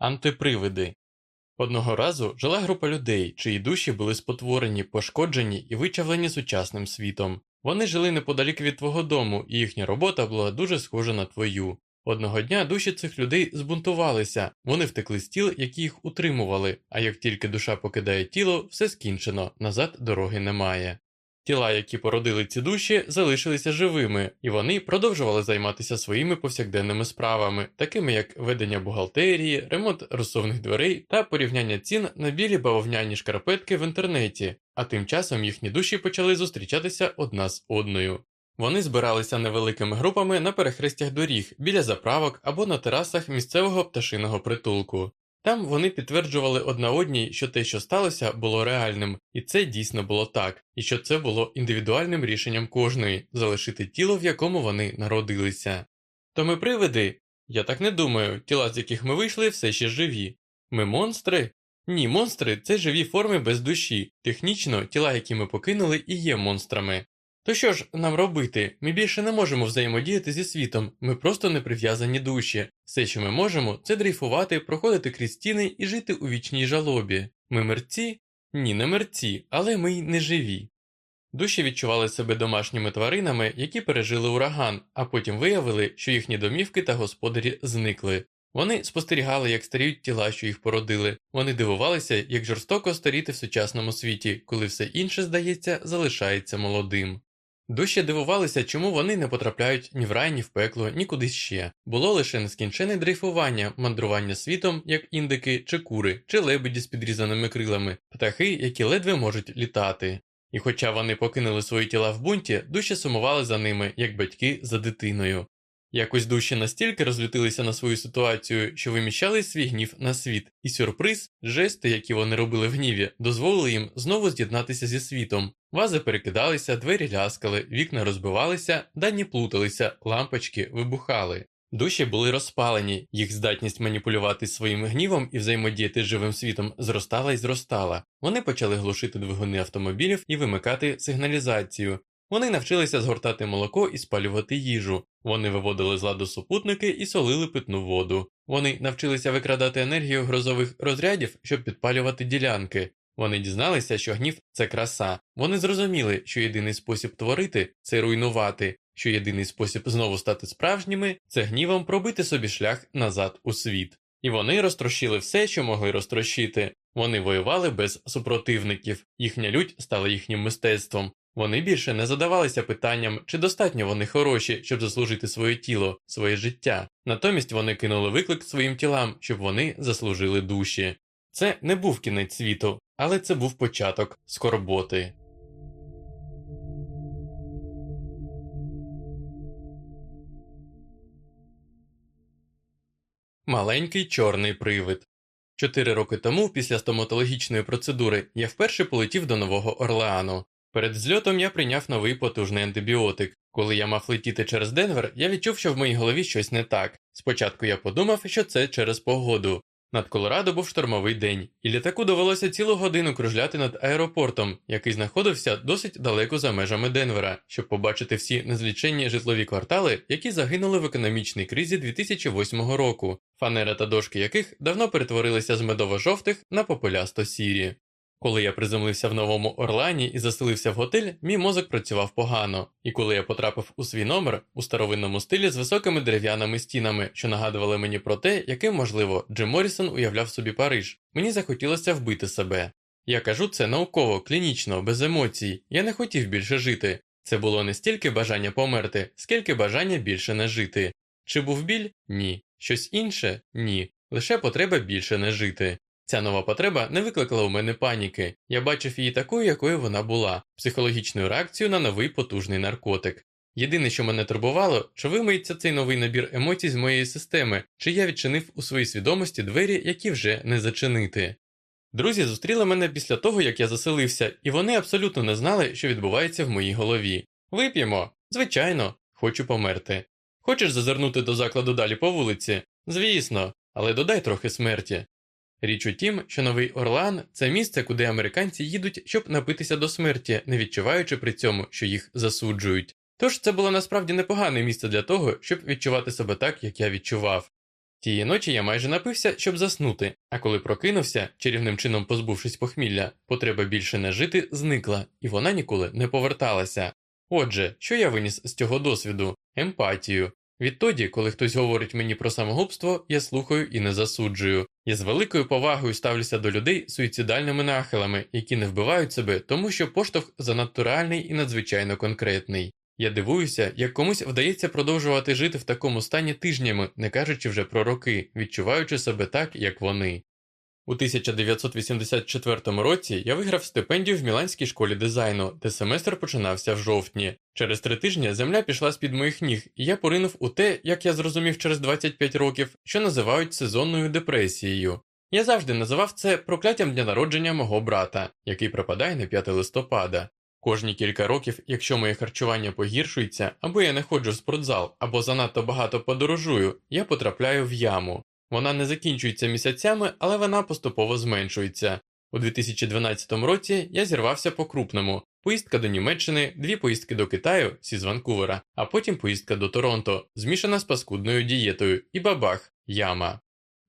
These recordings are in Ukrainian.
Антипривиди Одного разу жила група людей, чиї душі були спотворені, пошкоджені і вичавлені сучасним світом. Вони жили неподалік від твого дому, і їхня робота була дуже схожа на твою. Одного дня душі цих людей збунтувалися, вони втекли з тіл, які їх утримували, а як тільки душа покидає тіло, все скінчено, назад дороги немає. Тіла, які породили ці душі, залишилися живими, і вони продовжували займатися своїми повсякденними справами, такими як ведення бухгалтерії, ремонт розсувних дверей та порівняння цін на білі бавовняні шкарпетки в інтернеті, а тим часом їхні душі почали зустрічатися одна з одною. Вони збиралися невеликими групами на перехрестях доріг, біля заправок або на терасах місцевого пташиного притулку. Там вони підтверджували одна одній, що те, що сталося, було реальним, і це дійсно було так, і що це було індивідуальним рішенням кожної залишити тіло, в якому вони народилися. То ми привиди? Я так не думаю, тіла, з яких ми вийшли, все ще живі. Ми монстри? Ні, монстри це живі форми без душі. Технічно, тіла, які ми покинули, і є монстрами. То що ж нам робити? Ми більше не можемо взаємодіяти зі світом, ми просто не прив'язані душі. Все, що ми можемо, це дрейфувати, проходити крізь стіни і жити у вічній жалобі. Ми мерці? Ні, не мерці, але ми й не живі. Душі відчували себе домашніми тваринами, які пережили ураган, а потім виявили, що їхні домівки та господарі зникли. Вони спостерігали, як старіють тіла, що їх породили. Вони дивувалися, як жорстоко старіти в сучасному світі, коли все інше, здається, залишається молодим. Душі дивувалися, чому вони не потрапляють ні в рай, ні в пекло, ні кудись ще. Було лише нескінчене дрейфування, мандрування світом, як індики чи кури, чи лебеді з підрізаними крилами, птахи, які ледве можуть літати. І хоча вони покинули свої тіла в бунті, душі сумували за ними, як батьки за дитиною. Якось душі настільки розлютилися на свою ситуацію, що виміщали свій гнів на світ, і сюрприз, жести, які вони робили в гніві, дозволили їм знову з'єднатися зі світом. Вази перекидалися, двері ляскали, вікна розбивалися, дані плуталися, лампочки вибухали. Душі були розпалені, їх здатність маніпулювати своїм гнівом і взаємодіяти з живим світом зростала і зростала. Вони почали глушити двигуни автомобілів і вимикати сигналізацію. Вони навчилися згортати молоко і спалювати їжу. Вони виводили з ладу супутники і солили питну воду. Вони навчилися викрадати енергію грозових розрядів, щоб підпалювати ділянки. Вони дізналися, що гнів це краса. Вони зрозуміли, що єдиний спосіб творити це руйнувати, що єдиний спосіб знову стати справжніми це гнівом пробити собі шлях назад у світ. І вони розтрощили все, що могли розтрощити. Вони воювали без супротивників, їхня лють стала їхнім мистецтвом. Вони більше не задавалися питанням, чи достатньо вони хороші, щоб заслужити своє тіло, своє життя. Натомість вони кинули виклик своїм тілам, щоб вони заслужили душі. Це не був кінець світу, але це був початок скорботи. Маленький чорний привид. Чотири роки тому, після стоматологічної процедури, я вперше полетів до Нового Орлеану. Перед зльотом я прийняв новий потужний антибіотик. Коли я мав летіти через Денвер, я відчув, що в моїй голові щось не так. Спочатку я подумав, що це через погоду. Над Колорадо був штормовий день, і літаку довелося цілу годину кружляти над аеропортом, який знаходився досить далеко за межами Денвера, щоб побачити всі незліченні житлові квартали, які загинули в економічній кризі 2008 року, фанера та дошки яких давно перетворилися з медово-жовтих на попелясто сірі. Коли я приземлився в новому Орлані і заселився в готель, мій мозок працював погано, і коли я потрапив у свій номер у старовинному стилі з високими дерев'яними стінами, що нагадували мені про те, яким, можливо, Джим Моррісон уявляв собі Париж, мені захотілося вбити себе. Я кажу це науково, клінічно, без емоцій. Я не хотів більше жити. Це було не стільки бажання померти, скільки бажання більше не жити. Чи був біль? Ні. Щось інше? Ні. Лише потреба більше не жити. Ця нова потреба не викликала у мене паніки, я бачив її такою, якою вона була, психологічною реакцією на новий потужний наркотик. Єдине, що мене турбувало, чи вимиється цей новий набір емоцій з моєї системи, чи я відчинив у своїй свідомості двері, які вже не зачинити. Друзі зустріли мене після того, як я заселився, і вони абсолютно не знали, що відбувається в моїй голові. Вип'ємо, звичайно, хочу померти. Хочеш зазирнути до закладу далі по вулиці? Звісно, але додай трохи смерті. Річ у тім, що Новий Орлеан – це місце, куди американці їдуть, щоб напитися до смерті, не відчуваючи при цьому, що їх засуджують. Тож це було насправді непогане місце для того, щоб відчувати себе так, як я відчував. Тієї ночі я майже напився, щоб заснути, а коли прокинувся, чарівним чином позбувшись похмілля, потреба більше не жити зникла, і вона ніколи не поверталася. Отже, що я виніс з цього досвіду? Емпатію. Відтоді, коли хтось говорить мені про самогубство, я слухаю і не засуджую. Я з великою повагою ставлюся до людей суїцидальними нахилами, які не вбивають себе, тому що поштовх занадто реальний і надзвичайно конкретний. Я дивуюся, як комусь вдається продовжувати жити в такому стані тижнями, не кажучи вже про роки, відчуваючи себе так, як вони. У 1984 році я виграв стипендію в Міланській школі дизайну, де семестр починався в жовтні. Через три тижні земля пішла з під моїх ніг, і я поринув у те, як я зрозумів через 25 років, що називають сезонною депресією. Я завжди називав це прокляттям дня народження мого брата, який припадає на 5 листопада. Кожні кілька років, якщо моє харчування погіршується, або я не ходжу в спортзал, або занадто багато подорожую, я потрапляю в яму. Вона не закінчується місяцями, але вона поступово зменшується. У 2012 році я зірвався по крупному. Поїздка до Німеччини, дві поїздки до Китаю, сі з Ванкувера, а потім поїздка до Торонто, змішана з паскудною дієтою, і бабах, яма.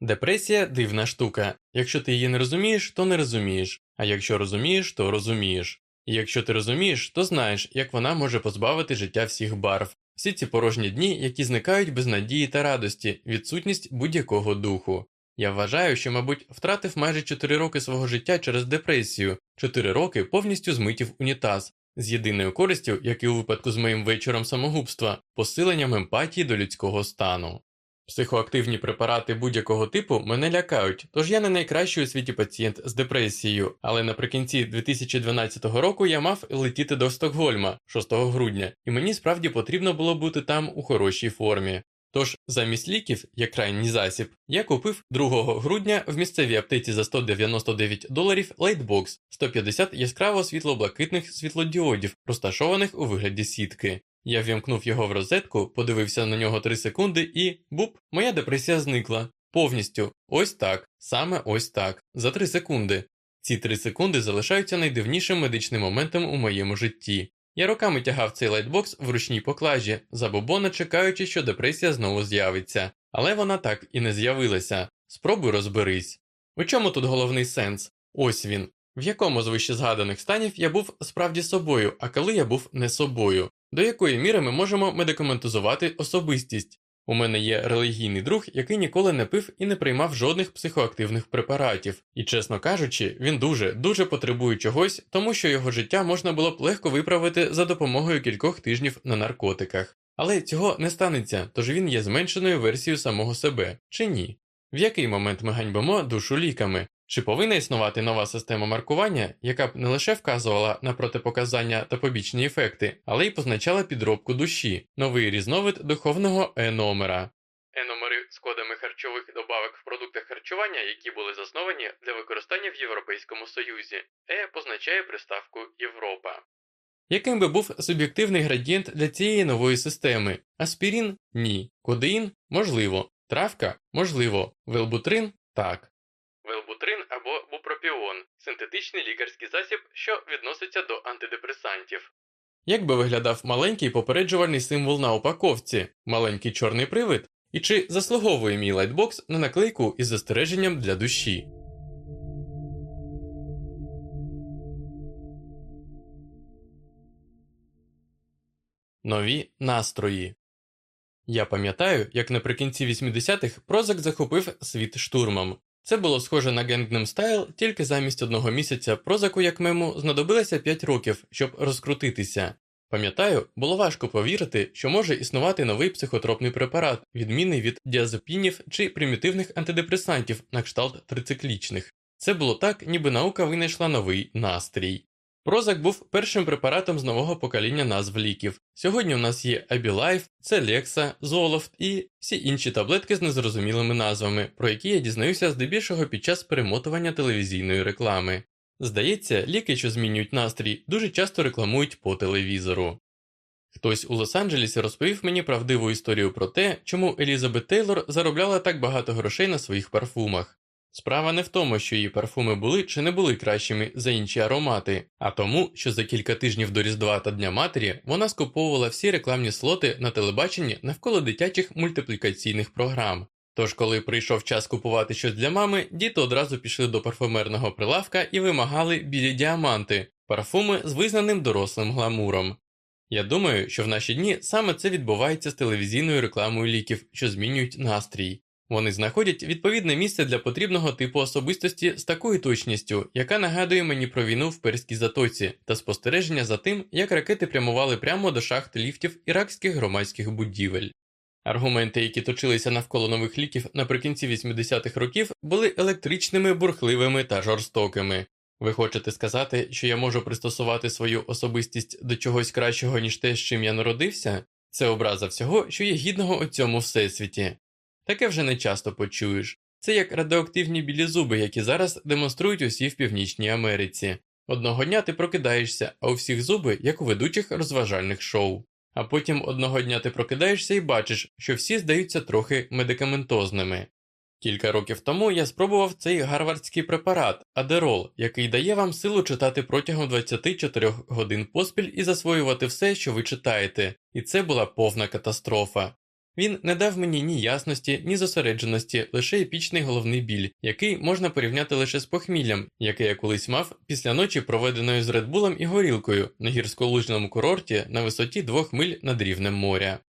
Депресія дивна штука. Якщо ти її не розумієш, то не розумієш, а якщо розумієш, то розумієш. І якщо ти розумієш, то знаєш, як вона може позбавити життя всіх барв, всі ці порожні дні, які зникають без надії та радості, відсутність будь-якого духу. Я вважаю, що, мабуть, втратив майже 4 роки свого життя через депресію, 4 роки повністю змитів унітаз, з єдиною користю, як і у випадку з моїм вечором самогубства, посиленням емпатії до людського стану. Психоактивні препарати будь-якого типу мене лякають, тож я не найкращий у світі пацієнт з депресією, але наприкінці 2012 року я мав летіти до Стокгольма 6 грудня, і мені справді потрібно було бути там у хорошій формі. Тож, замість ліків, як крайній засіб, я купив 2 грудня в місцевій аптеці за 199 доларів лейтбокс 150 яскраво світло-блакитних світлодіодів, розташованих у вигляді сітки. Я ввімкнув його в розетку, подивився на нього 3 секунди і буп, моя депресія зникла. Повністю. Ось так, саме ось так, за 3 секунди. Ці 3 секунди залишаються найдивнішим медичним моментом у моєму житті. Я роками тягав цей лайтбокс в ручній поклажі, забобона чекаючи, що депресія знову з'явиться. Але вона так і не з'явилася. Спробуй розберись. У чому тут головний сенс? Ось він. В якому з вище згаданих станів я був справді собою, а коли я був не собою. До якої міри ми можемо медикаментизувати особистість? У мене є релігійний друг, який ніколи не пив і не приймав жодних психоактивних препаратів, і, чесно кажучи, він дуже дуже потребує чогось, тому що його життя можна було б легко виправити за допомогою кількох тижнів на наркотиках. Але цього не станеться, тож він є зменшеною версією самого себе, чи ні? В який момент ми ганьбимо душу ліками? Чи повинна існувати нова система маркування, яка б не лише вказувала на протипоказання та побічні ефекти, але й позначала підробку душі, новий різновид духовного е-номера? Е-номери з кодами харчових добавок в продуктах харчування, які були засновані для використання в Європейському Союзі, Е позначає приставку Європа. Яким би був суб'єктивний градієнт для цієї нової системи? Аспірін ні. Кодеїн можливо. Травка можливо. Велбутрин так. Бупропіон синтетичний лікарський засіб, що відноситься до антидепресантів. Як би виглядав маленький попереджувальний символ на упаковці, маленький чорний привид, і чи заслуговує мій лайтбокс на наклейку із застереженням для душі? Нові настрої Я пам'ятаю, як наприкінці 80-х Прозак захопив світ штурмом. Це було схоже на Gangnam Style, тільки замість одного місяця прозаку як мему знадобилося 5 років, щоб розкрутитися. Пам'ятаю, було важко повірити, що може існувати новий психотропний препарат, відмінний від діазепінів чи примітивних антидепресантів на кшталт трициклічних. Це було так, ніби наука винайшла новий настрій. Прозак був першим препаратом з нового покоління назв ліків. Сьогодні у нас є Abilify, Celexa, Zoloft і всі інші таблетки з незрозумілими назвами, про які я дізнаюся здебільшого під час перемотування телевізійної реклами. Здається, ліки, що змінюють настрій, дуже часто рекламують по телевізору. Хтось у Лос-Анджелесі розповів мені правдиву історію про те, чому Елізабет Тейлор заробляла так багато грошей на своїх парфумах. Справа не в тому, що її парфуми були чи не були кращими за інші аромати, а тому, що за кілька тижнів до Різдва та Дня Матері вона скуповувала всі рекламні слоти на телебаченні навколо дитячих мультиплікаційних програм. Тож, коли прийшов час купувати щось для мами, діти одразу пішли до парфумерного прилавка і вимагали білі діаманти, парфуми з визнаним дорослим гламуром. Я думаю, що в наші дні саме це відбувається з телевізійною рекламою ліків, що змінюють настрій. Вони знаходять відповідне місце для потрібного типу особистості з такою точністю, яка нагадує мені про війну в Перській затоці та спостереження за тим, як ракети прямували прямо до шахт ліфтів іракських громадських будівель. Аргументи, які точилися навколо нових ліків наприкінці 80-х років, були електричними, бурхливими та жорстокими. Ви хочете сказати, що я можу пристосувати свою особистість до чогось кращого, ніж те, з чим я народився? Це образа всього, що є гідного у цьому всесвіті. Таке вже не часто почуєш. Це як радіоактивні білі зуби, які зараз демонструють усі в Північній Америці. Одного дня ти прокидаєшся, а у всіх зуби, як у ведучих розважальних шоу. А потім одного дня ти прокидаєшся і бачиш, що всі здаються трохи медикаментозними. Кілька років тому я спробував цей гарвардський препарат Адерол, який дає вам силу читати протягом 24 годин поспіль і засвоювати все, що ви читаєте, і це була повна катастрофа. Він не дав мені ні ясності, ні зосередженості, лише епічний головний біль, який можна порівняти лише з похміллям, яке я колись мав після ночі, проведеної з Редбулом і горілкою на гірськолужному курорті на висоті двох миль над рівнем моря.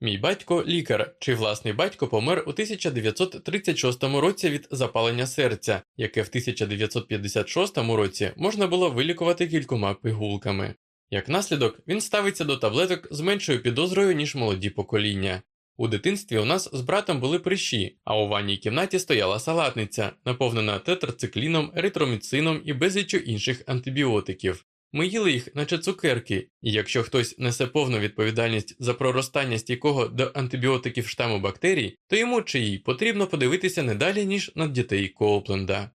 Мій батько лікар, чий власний батько помер у 1936 році від запалення серця, яке в 1956 році можна було вилікувати кількома пигулками. Як наслідок, він ставиться до таблеток з меншою підозрою, ніж молоді покоління. У дитинстві у нас з братом були прищі, а у ванній кімнаті стояла салатниця, наповнена тетрацикліном, еритроміцином і безліччю інших антибіотиків. Ми їли їх, наче цукерки, і якщо хтось несе повну відповідальність за проростання стійкого до антибіотиків штаму бактерій, то йому чи їй потрібно подивитися не далі, ніж на дітей Коупленда.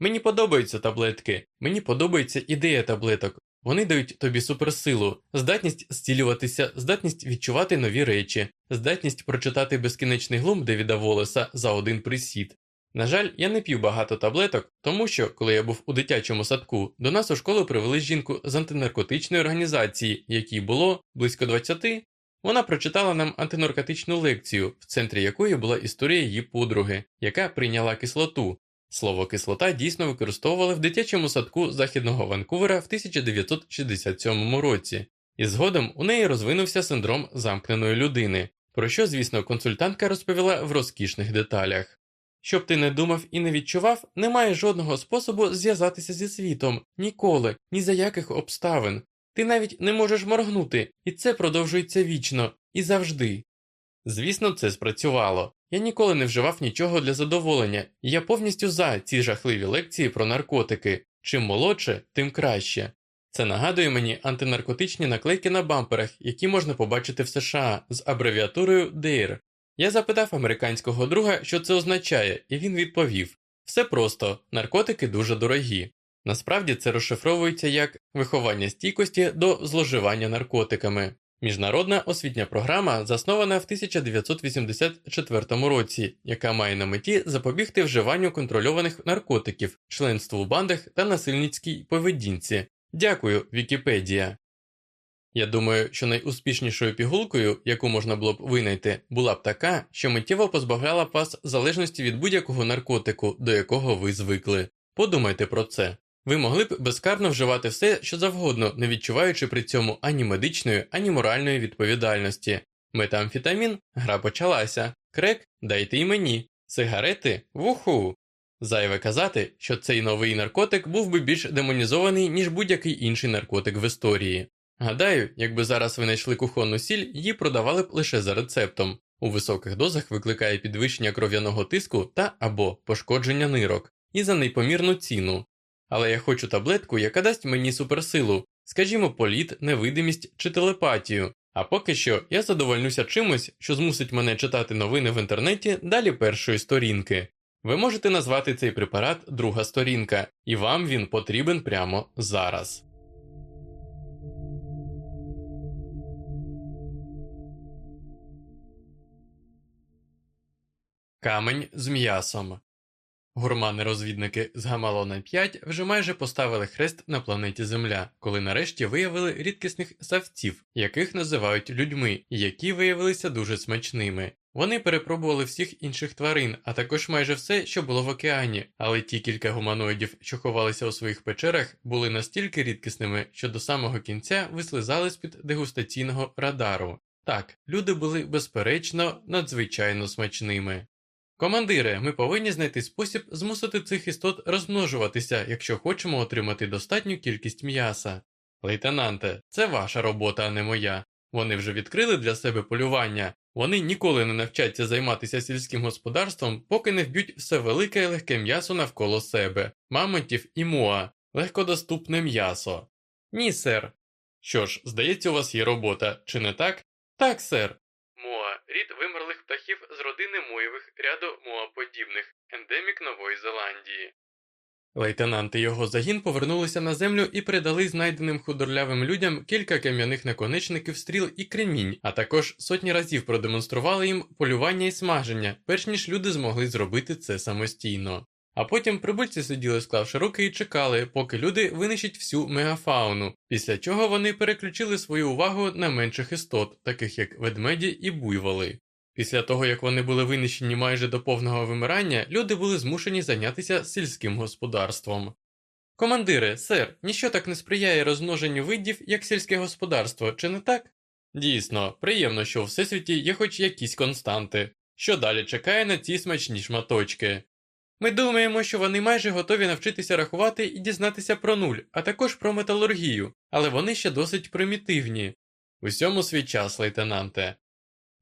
Мені подобаються таблетки, мені подобається ідея таблеток, вони дають тобі суперсилу, здатність зцілюватися, здатність відчувати нові речі, здатність прочитати безкінечний глум Девіда Волеса за один присід. На жаль, я не п'ю багато таблеток, тому що, коли я був у дитячому садку, до нас у школу привели жінку з антинаркотичної організації, якій було близько 20, вона прочитала нам антинаркотичну лекцію, в центрі якої була історія її подруги, яка прийняла кислоту, Слово кислота дійсно використовували в дитячому садку Західного Ванкувера в 1967 році, і згодом у неї розвинувся синдром замкненої людини, про що, звісно, консультантка розповіла в розкішних деталях. Щоб ти не думав і не відчував, немає жодного способу зв'язатися зі світом ніколи, ні за яких обставин. Ти навіть не можеш моргнути, і це продовжується вічно і завжди. Звісно, це спрацювало. Я ніколи не вживав нічого для задоволення, і я повністю за ці жахливі лекції про наркотики. Чим молодше, тим краще. Це нагадує мені антинаркотичні наклейки на бамперах, які можна побачити в США з абревіатурою DARE. Я запитав американського друга, що це означає, і він відповів: все просто, наркотики дуже дорогі. Насправді це розшифровується як виховання стійкості до зловживання наркотиками. Міжнародна освітня програма заснована в 1984 році, яка має на меті запобігти вживанню контрольованих наркотиків, членству в бандах та насильницькій поведінці. Дякую, Вікіпедія. Я думаю, що найуспішнішою пігулкою, яку можна було б винайти, була б така, що миттєво позбавляла б вас залежності від будь-якого наркотику, до якого ви звикли. Подумайте про це. Ви могли б безкарно вживати все, що завгодно, не відчуваючи при цьому ані медичної, ані моральної відповідальності. Метамфетамін гра почалася, крек дайте й мені, сигарети вуху. Зайве казати, що цей новий наркотик був би більш демонізований, ніж будь-який інший наркотик в історії. Гадаю, якби зараз ви знайшли кухонну сіль, її продавали б лише за рецептом. У високих дозах викликає підвищення кров'яного тиску та або пошкодження нирок, і за непомірну ціну. Але я хочу таблетку, яка дасть мені суперсилу, скажімо, політ, невидимість чи телепатію. А поки що я задовольнюся чимось, що змусить мене читати новини в інтернеті далі першої сторінки. Ви можете назвати цей препарат друга сторінка, і вам він потрібен прямо зараз. Камень з м'ясом Гурмани-розвідники з Гамалона 5 вже майже поставили хрест на планеті Земля, коли нарешті виявили рідкісних савців, яких називають людьми, які виявилися дуже смачними. Вони перепробували всіх інших тварин, а також майже все, що було в океані, але ті кілька гуманоїдів, що ховалися у своїх печерах, були настільки рідкісними, що до самого кінця вислизали з-під дегустаційного радару. Так, люди були безперечно надзвичайно смачними. Командире, ми повинні знайти спосіб змусити цих істот розмножуватися, якщо хочемо отримати достатню кількість м'яса. Лейтенанте, це ваша робота, а не моя. Вони вже відкрили для себе полювання, вони ніколи не навчаться займатися сільським господарством, поки не вб'ють все велике і легке м'ясо навколо себе, мамонтів і муа, легкодоступне м'ясо. Ні, сер. Що ж, здається, у вас є робота, чи не так? Так, сер. Рід вимерлих птахів з родини муєвих ряду муаподібних, ендемік Нової Зеландії. Лейтенант і його загін повернулися на землю і передали знайденим худорлявим людям кілька кам'яних наконечників стріл і кремінь, а також сотні разів продемонстрували їм полювання і смаження, перш ніж люди змогли зробити це самостійно. А потім прибульці сиділи, склавши руки, і чекали, поки люди винищать всю мегафауну, після чого вони переключили свою увагу на менших істот, таких як ведмеді і буйволи. Після того, як вони були винищені майже до повного вимирання, люди були змушені зайнятися сільським господарством. Командире, сер, ніщо так не сприяє розмноженню видів, як сільське господарство, чи не так? Дійсно, приємно, що у всесвіті є хоч якісь константи, що далі чекає на ці смачні шматочки. Ми думаємо, що вони майже готові навчитися рахувати і дізнатися про нуль, а також про металургію, але вони ще досить примітивні. Усьому свій час, лейтенанте.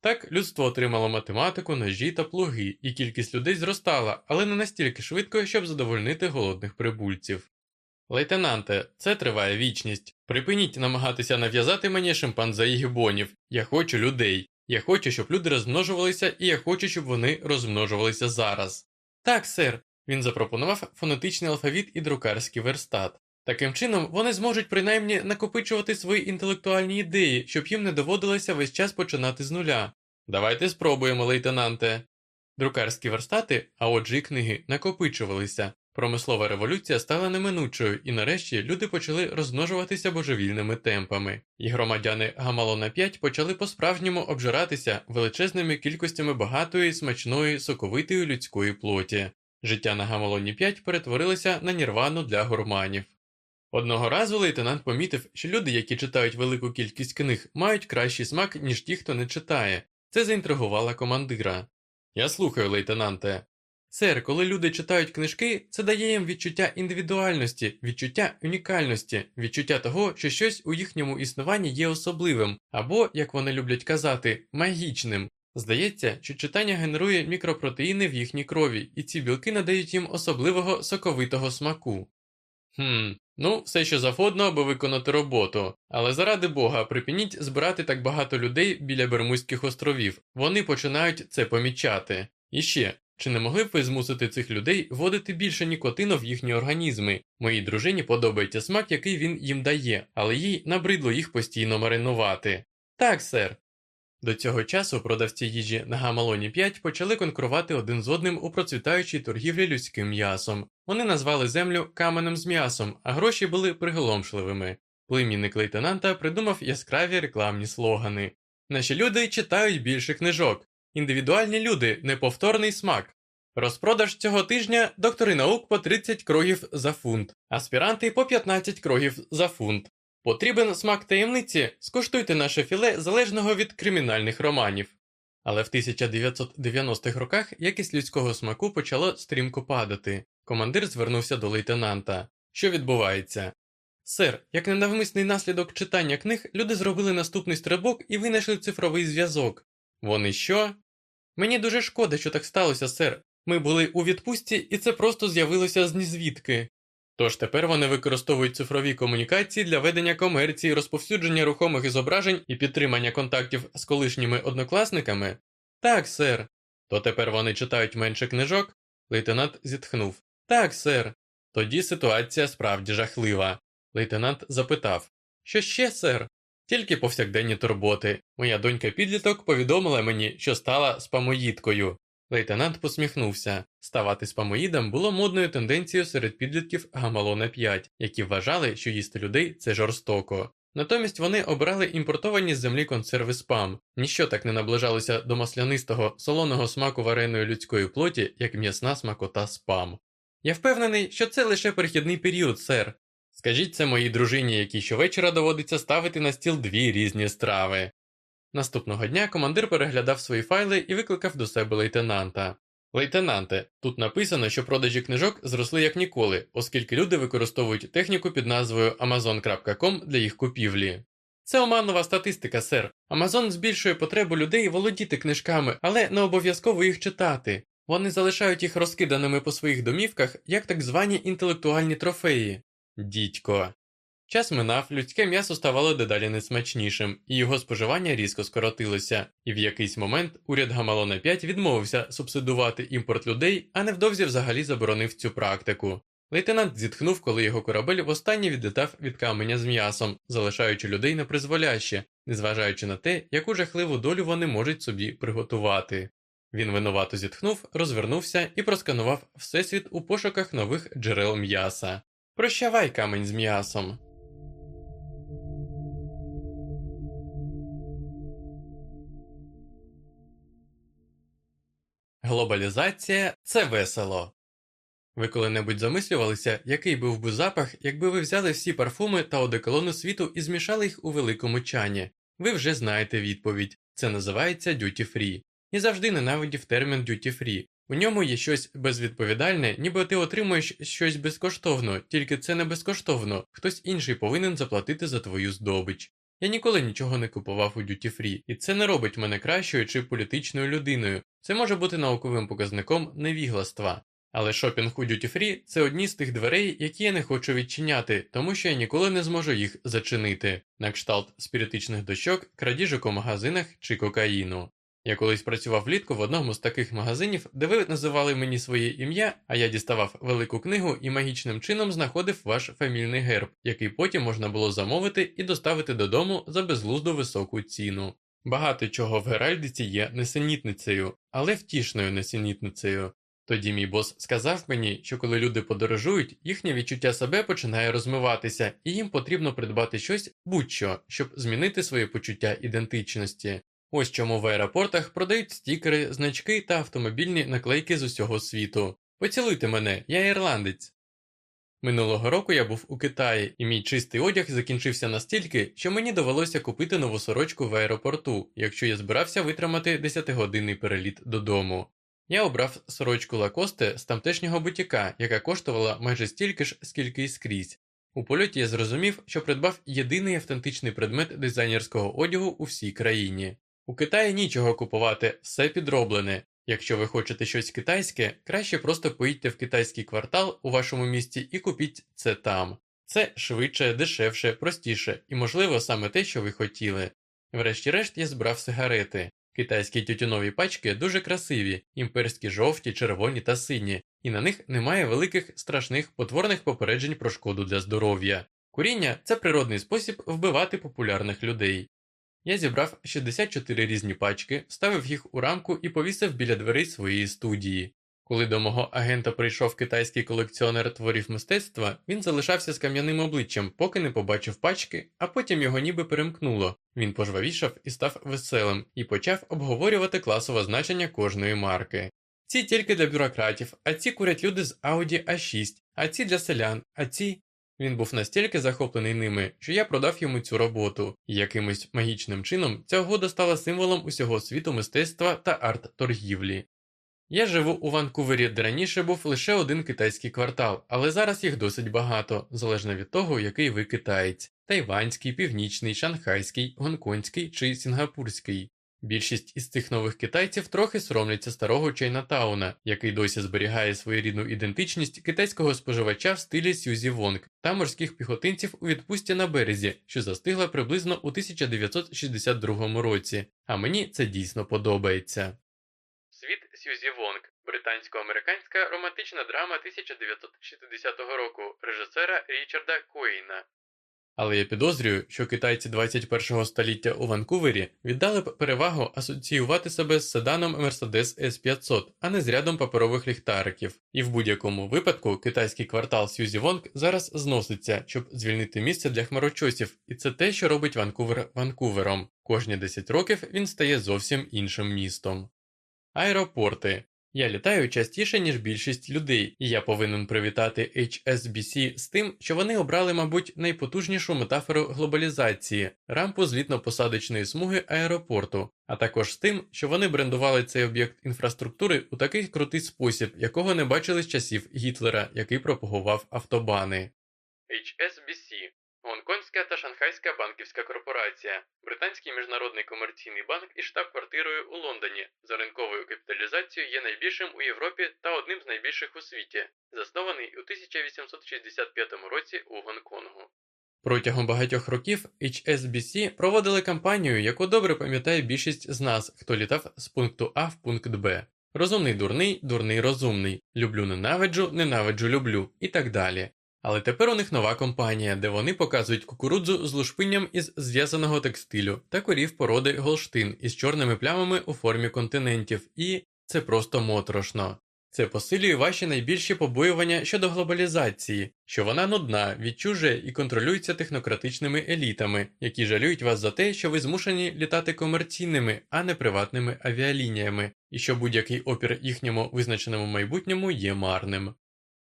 Так, людство отримало математику, ножі та плуги, і кількість людей зростала, але не настільки швидко, щоб задовольнити голодних прибульців. Лейтенанте, це триває вічність. Припиніть намагатися нав'язати мені шимпанзе і гібонів. Я хочу людей. Я хочу, щоб люди розмножувалися, і я хочу, щоб вони розмножувалися зараз. Так, сер. Він запропонував фонетичний алфавіт і друкарський верстат. Таким чином, вони зможуть принаймні накопичувати свої інтелектуальні ідеї, щоб їм не доводилося весь час починати з нуля. Давайте спробуємо, лейтенанте. Друкарські верстати, а отже і книги, накопичувалися. Промислова революція стала неминучою, і нарешті люди почали розмножуватися божевільними темпами, і громадяни Гамалона 5 почали по-справжньому обжиратися величезними кількостями багатої, смачної, соковитої людської плоті. Життя на Гамалоні 5 перетворилося на нірвану для гурманів. Одного разу лейтенант помітив, що люди, які читають велику кількість книг, мають кращий смак, ніж ті, хто не читає. Це заінтригувало командира. Я слухаю, лейтенанте. Сер, коли люди читають книжки, це дає їм відчуття індивідуальності, відчуття унікальності, відчуття того, що щось у їхньому існуванні є особливим, або, як вони люблять казати, магічним. Здається, що читання генерує мікропротеїни в їхній крові, і ці білки надають їм особливого соковитого смаку. Хм, ну, все що завгодно, аби виконати роботу. Але заради Бога, припиніть збирати так багато людей біля Бермузьких островів. Вони починають це помічати. І ще, чи не могли б ви змусити цих людей вводити більше нікотину в їхні організми? Моїй дружині подобається смак, який він їм дає, але їй набридло їх постійно маринувати. Так, сер. До цього часу продавці їжі на Гамалоні 5 почали конкурувати один з одним у процвітаючій торгівлі людським м'ясом. Вони назвали землю каменем з м'ясом, а гроші були приголомшливими. Племінник лейтенанта придумав яскраві рекламні слогани. Наші люди читають більше книжок. Індивідуальні люди, неповторний смак. Розпродаж цього тижня доктори наук по 30 крогів за фунт, аспіранти по 15 крогів за фунт. Потрібен смак таємниці, скуштуйте наше філе залежного від кримінальних романів. Але в 1990-х роках якість людського смаку почало стрімко падати. Командир звернувся до лейтенанта. Що відбувається? Сер, як ненавмисний наслідок читання книг, люди зробили наступний стрибок і винайшли цифровий зв'язок. Вони що? Мені дуже шкода, що так сталося, сер. Ми були у відпустці, і це просто з'явилося з нізвідки. Тож тепер вони використовують цифрові комунікації для ведення комерції, розповсюдження рухомих зображень і підтримання контактів з колишніми однокласниками? Так, сер. То тепер вони читають менше книжок? Лейтенант зітхнув. Так, сер. Тоді ситуація справді жахлива. Лейтенант запитав Що ще, сер? Тільки повсякденні турботи. Моя донька підліток повідомила мені, що стала спамоїдкою. Лейтенант посміхнувся. Ставати спамоїдом було модною тенденцією серед підлітків Гамалона 5, які вважали, що їсти людей це жорстоко. Натомість вони обрали імпортовані з землі консерви спам. Ніщо так не наближалося до маслянистого, солоного смаку вареної людської плоті, як м'ясна смакота спам. Я впевнений, що це лише перехідний період, сер. Скажіть це моїй дружині, якій щовечора доводиться ставити на стіл дві різні страви. Наступного дня командир переглядав свої файли і викликав до себе лейтенанта. Лейтенанте, тут написано, що продажі книжок зросли як ніколи, оскільки люди використовують техніку під назвою Amazon.com для їх купівлі. Це оманова статистика, сер. Amazon збільшує потребу людей володіти книжками, але не обов'язково їх читати. Вони залишають їх розкиданими по своїх домівках як так звані інтелектуальні трофеї. Дідько. Час минав, людське м'ясо ставало дедалі несмачнішим, і його споживання різко скоротилося, і в якийсь момент уряд Гамалона 5 відмовився субсидувати імпорт людей, а невдовзі взагалі заборонив цю практику. Лейтенант зітхнув, коли його корабель востаннє відлітав від каменя з м'ясом, залишаючи людей на призволяще, незважаючи на те, яку жахливу долю вони можуть собі приготувати. Він винувато зітхнув, розвернувся і просканував всесвіт у пошуках нових джерел м'яса. Прощавай камень з м'ясом. Глобалізація це весело. Ви коли-небудь замислювалися, який був би запах, якби ви взяли всі парфуми та одеколони світу і змішали їх у великому чані? Ви вже знаєте відповідь. Це називається duty free. І завжди ненавидів термін duty free. У ньому є щось безвідповідальне, ніби ти отримуєш щось безкоштовно, тільки це не безкоштовно, хтось інший повинен заплатити за твою здобич. Я ніколи нічого не купував у Duty Free, і це не робить мене кращою чи політичною людиною. Це може бути науковим показником невігластва. Але шопінг у Duty Free – це одні з тих дверей, які я не хочу відчиняти, тому що я ніколи не зможу їх зачинити, на кшталт спіритичних дощок, крадіжок у магазинах чи кокаїну. Я колись працював влітку в одному з таких магазинів, де ви називали мені своє ім'я, а я діставав велику книгу і магічним чином знаходив ваш фамільний герб, який потім можна було замовити і доставити додому за безглуздо високу ціну. Багато чого в Геральдиці є несенітницею, але втішною несенітницею. Тоді мій бос сказав мені, що коли люди подорожують, їхнє відчуття себе починає розмиватися, і їм потрібно придбати щось будь-що, щоб змінити своє почуття ідентичності. Ось чому в аеропортах продають стікери, значки та автомобільні наклейки з усього світу. Поцілуйте мене, я ірландець. Минулого року я був у Китаї, і мій чистий одяг закінчився настільки, що мені довелося купити нову сорочку в аеропорту, якщо я збирався витримати 10-годинний переліт додому. Я обрав сорочку лакосте з тамтешнього бутіка, яка коштувала майже стільки ж, скільки й скрізь. У польоті я зрозумів, що придбав єдиний автентичний предмет дизайнерського одягу у всій країні. У Китаї нічого купувати, все підроблене. Якщо ви хочете щось китайське, краще просто поїдьте в китайський квартал у вашому місті і купіть це там. Це швидше, дешевше, простіше і, можливо, саме те, що ви хотіли. Врешті-решт я збрав сигарети. Китайські тютюнові пачки дуже красиві, імперські жовті, червоні та сині, і на них немає великих страшних потворних попереджень про шкоду для здоров'я. Куріння це природний спосіб вбивати популярних людей. Я зібрав 64 різні пачки, вставив їх у рамку і повісив біля дверей своєї студії. Коли до мого агента прийшов китайський колекціонер творів мистецтва, він залишався з кам'яним обличчям, поки не побачив пачки, а потім його ніби перемкнуло. Він пожвавішав і став веселим, і почав обговорювати класове значення кожної марки. Ці тільки для бюрократів, а ці курять люди з Audi a 6 а ці для селян, а ці. Він був настільки захоплений ними, що я продав йому цю роботу, і якимось магічним чином ця угода стала символом усього світу мистецтва та арт-торгівлі. Я живу у Ванкувері, де раніше був лише один китайський квартал, але зараз їх досить багато, залежно від того, який ви китаєць тайванський, північний, шанхайський, гонконгський чи сінгапурський. Більшість із цих нових китайців трохи соромляться старого Чайнатауна, який досі зберігає своєрідну ідентичність китайського споживача в стилі Сюзі Вонг та морських піхотинців у відпустці на березі, що застигла приблизно у 1962 році. А мені це дійсно подобається. Світ Сюзі Вонг британсько-американська романтична драма 1960 року режисера Річарда Куейна. Але я підозрюю, що китайці 21 століття у Ванкувері віддали б перевагу асоціювати себе з седаном Mercedes S500, а не з рядом паперових ліхтариків. І в будь-якому випадку китайський квартал Сьюзі Вонг зараз зноситься, щоб звільнити місце для хмарочосів, і це те, що робить Ванкувер Ванкувером. Кожні 10 років він стає зовсім іншим містом. Аеропорти. Я літаю частіше, ніж більшість людей, і я повинен привітати HSBC з тим, що вони обрали, мабуть, найпотужнішу метафору глобалізації рампу злітно-посадочної смуги аеропорту, а також з тим, що вони брендували цей об'єкт інфраструктури у такий крутий спосіб, якого не бачили з часів Гітлера, який пропагував автобани. HSBC Гонконгська та Шанхайська банківська корпорація, британський міжнародний комерційний банк із штаб-квартирою у Лондоні, за ринковою капіталізацією є найбільшим у Європі та одним з найбільших у світі, заснований у 1865 році у Гонконгу. Протягом багатьох років HSBC проводили кампанію, яку добре пам'ятає більшість з нас, хто літав з пункту А в пункт Б. Розумний дурний, дурний розумний, люблю ненавиджу, ненавиджу люблю і так далі. Але тепер у них нова компанія, де вони показують кукурудзу з лушпинням із зв'язаного текстилю та корів породи Голштин із чорними плямами у формі континентів, і це просто моторошно. Це посилює ваші найбільші побоювання щодо глобалізації, що вона нудна, відчужує і контролюється технократичними елітами, які жалюють вас за те, що ви змушені літати комерційними, а не приватними авіалініями, і що будь-який опір їхньому визначеному майбутньому є марним.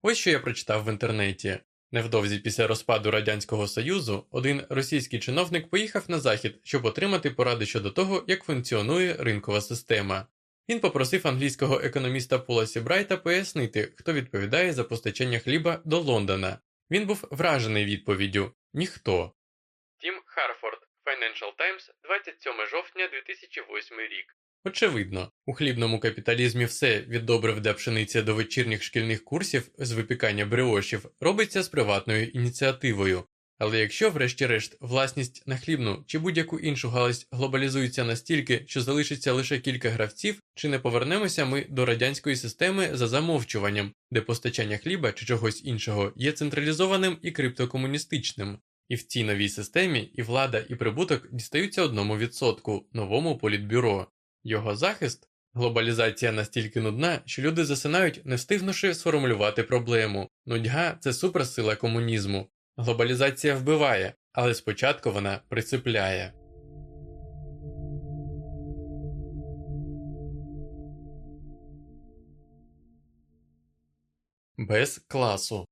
Ось що я прочитав в інтернеті. Невдовзі після розпаду Радянського Союзу один російський чиновник поїхав на захід, щоб отримати поради щодо того, як функціонує ринкова система. Він попросив англійського економіста Пола Сібрайта пояснити, хто відповідає за постачання хліба до Лондона. Він був вражений відповіддю ніхто. Тім Харфорд, Financial Times, 27 жовтня 2008 рік. Очевидно, у хлібному капіталізмі все від добрив для пшениці до вечірніх шкільних курсів з випікання бріошів робиться з приватною ініціативою. Але якщо, врешті-решт, власність на хлібну чи будь-яку іншу галузь глобалізується настільки, що залишиться лише кілька гравців, чи не повернемося ми до радянської системи за замовчуванням, де постачання хліба чи чогось іншого є централізованим і криптокомуністичним, і в цій новій системі і влада, і прибуток дістаються одному відсотку новому політбюро. Його захист глобалізація настільки нудна, що люди засинають, не встигнувши сформулювати проблему. Нудьга це суперсила комунізму. Глобалізація вбиває, але спочатку вона прицепляє. Без класу.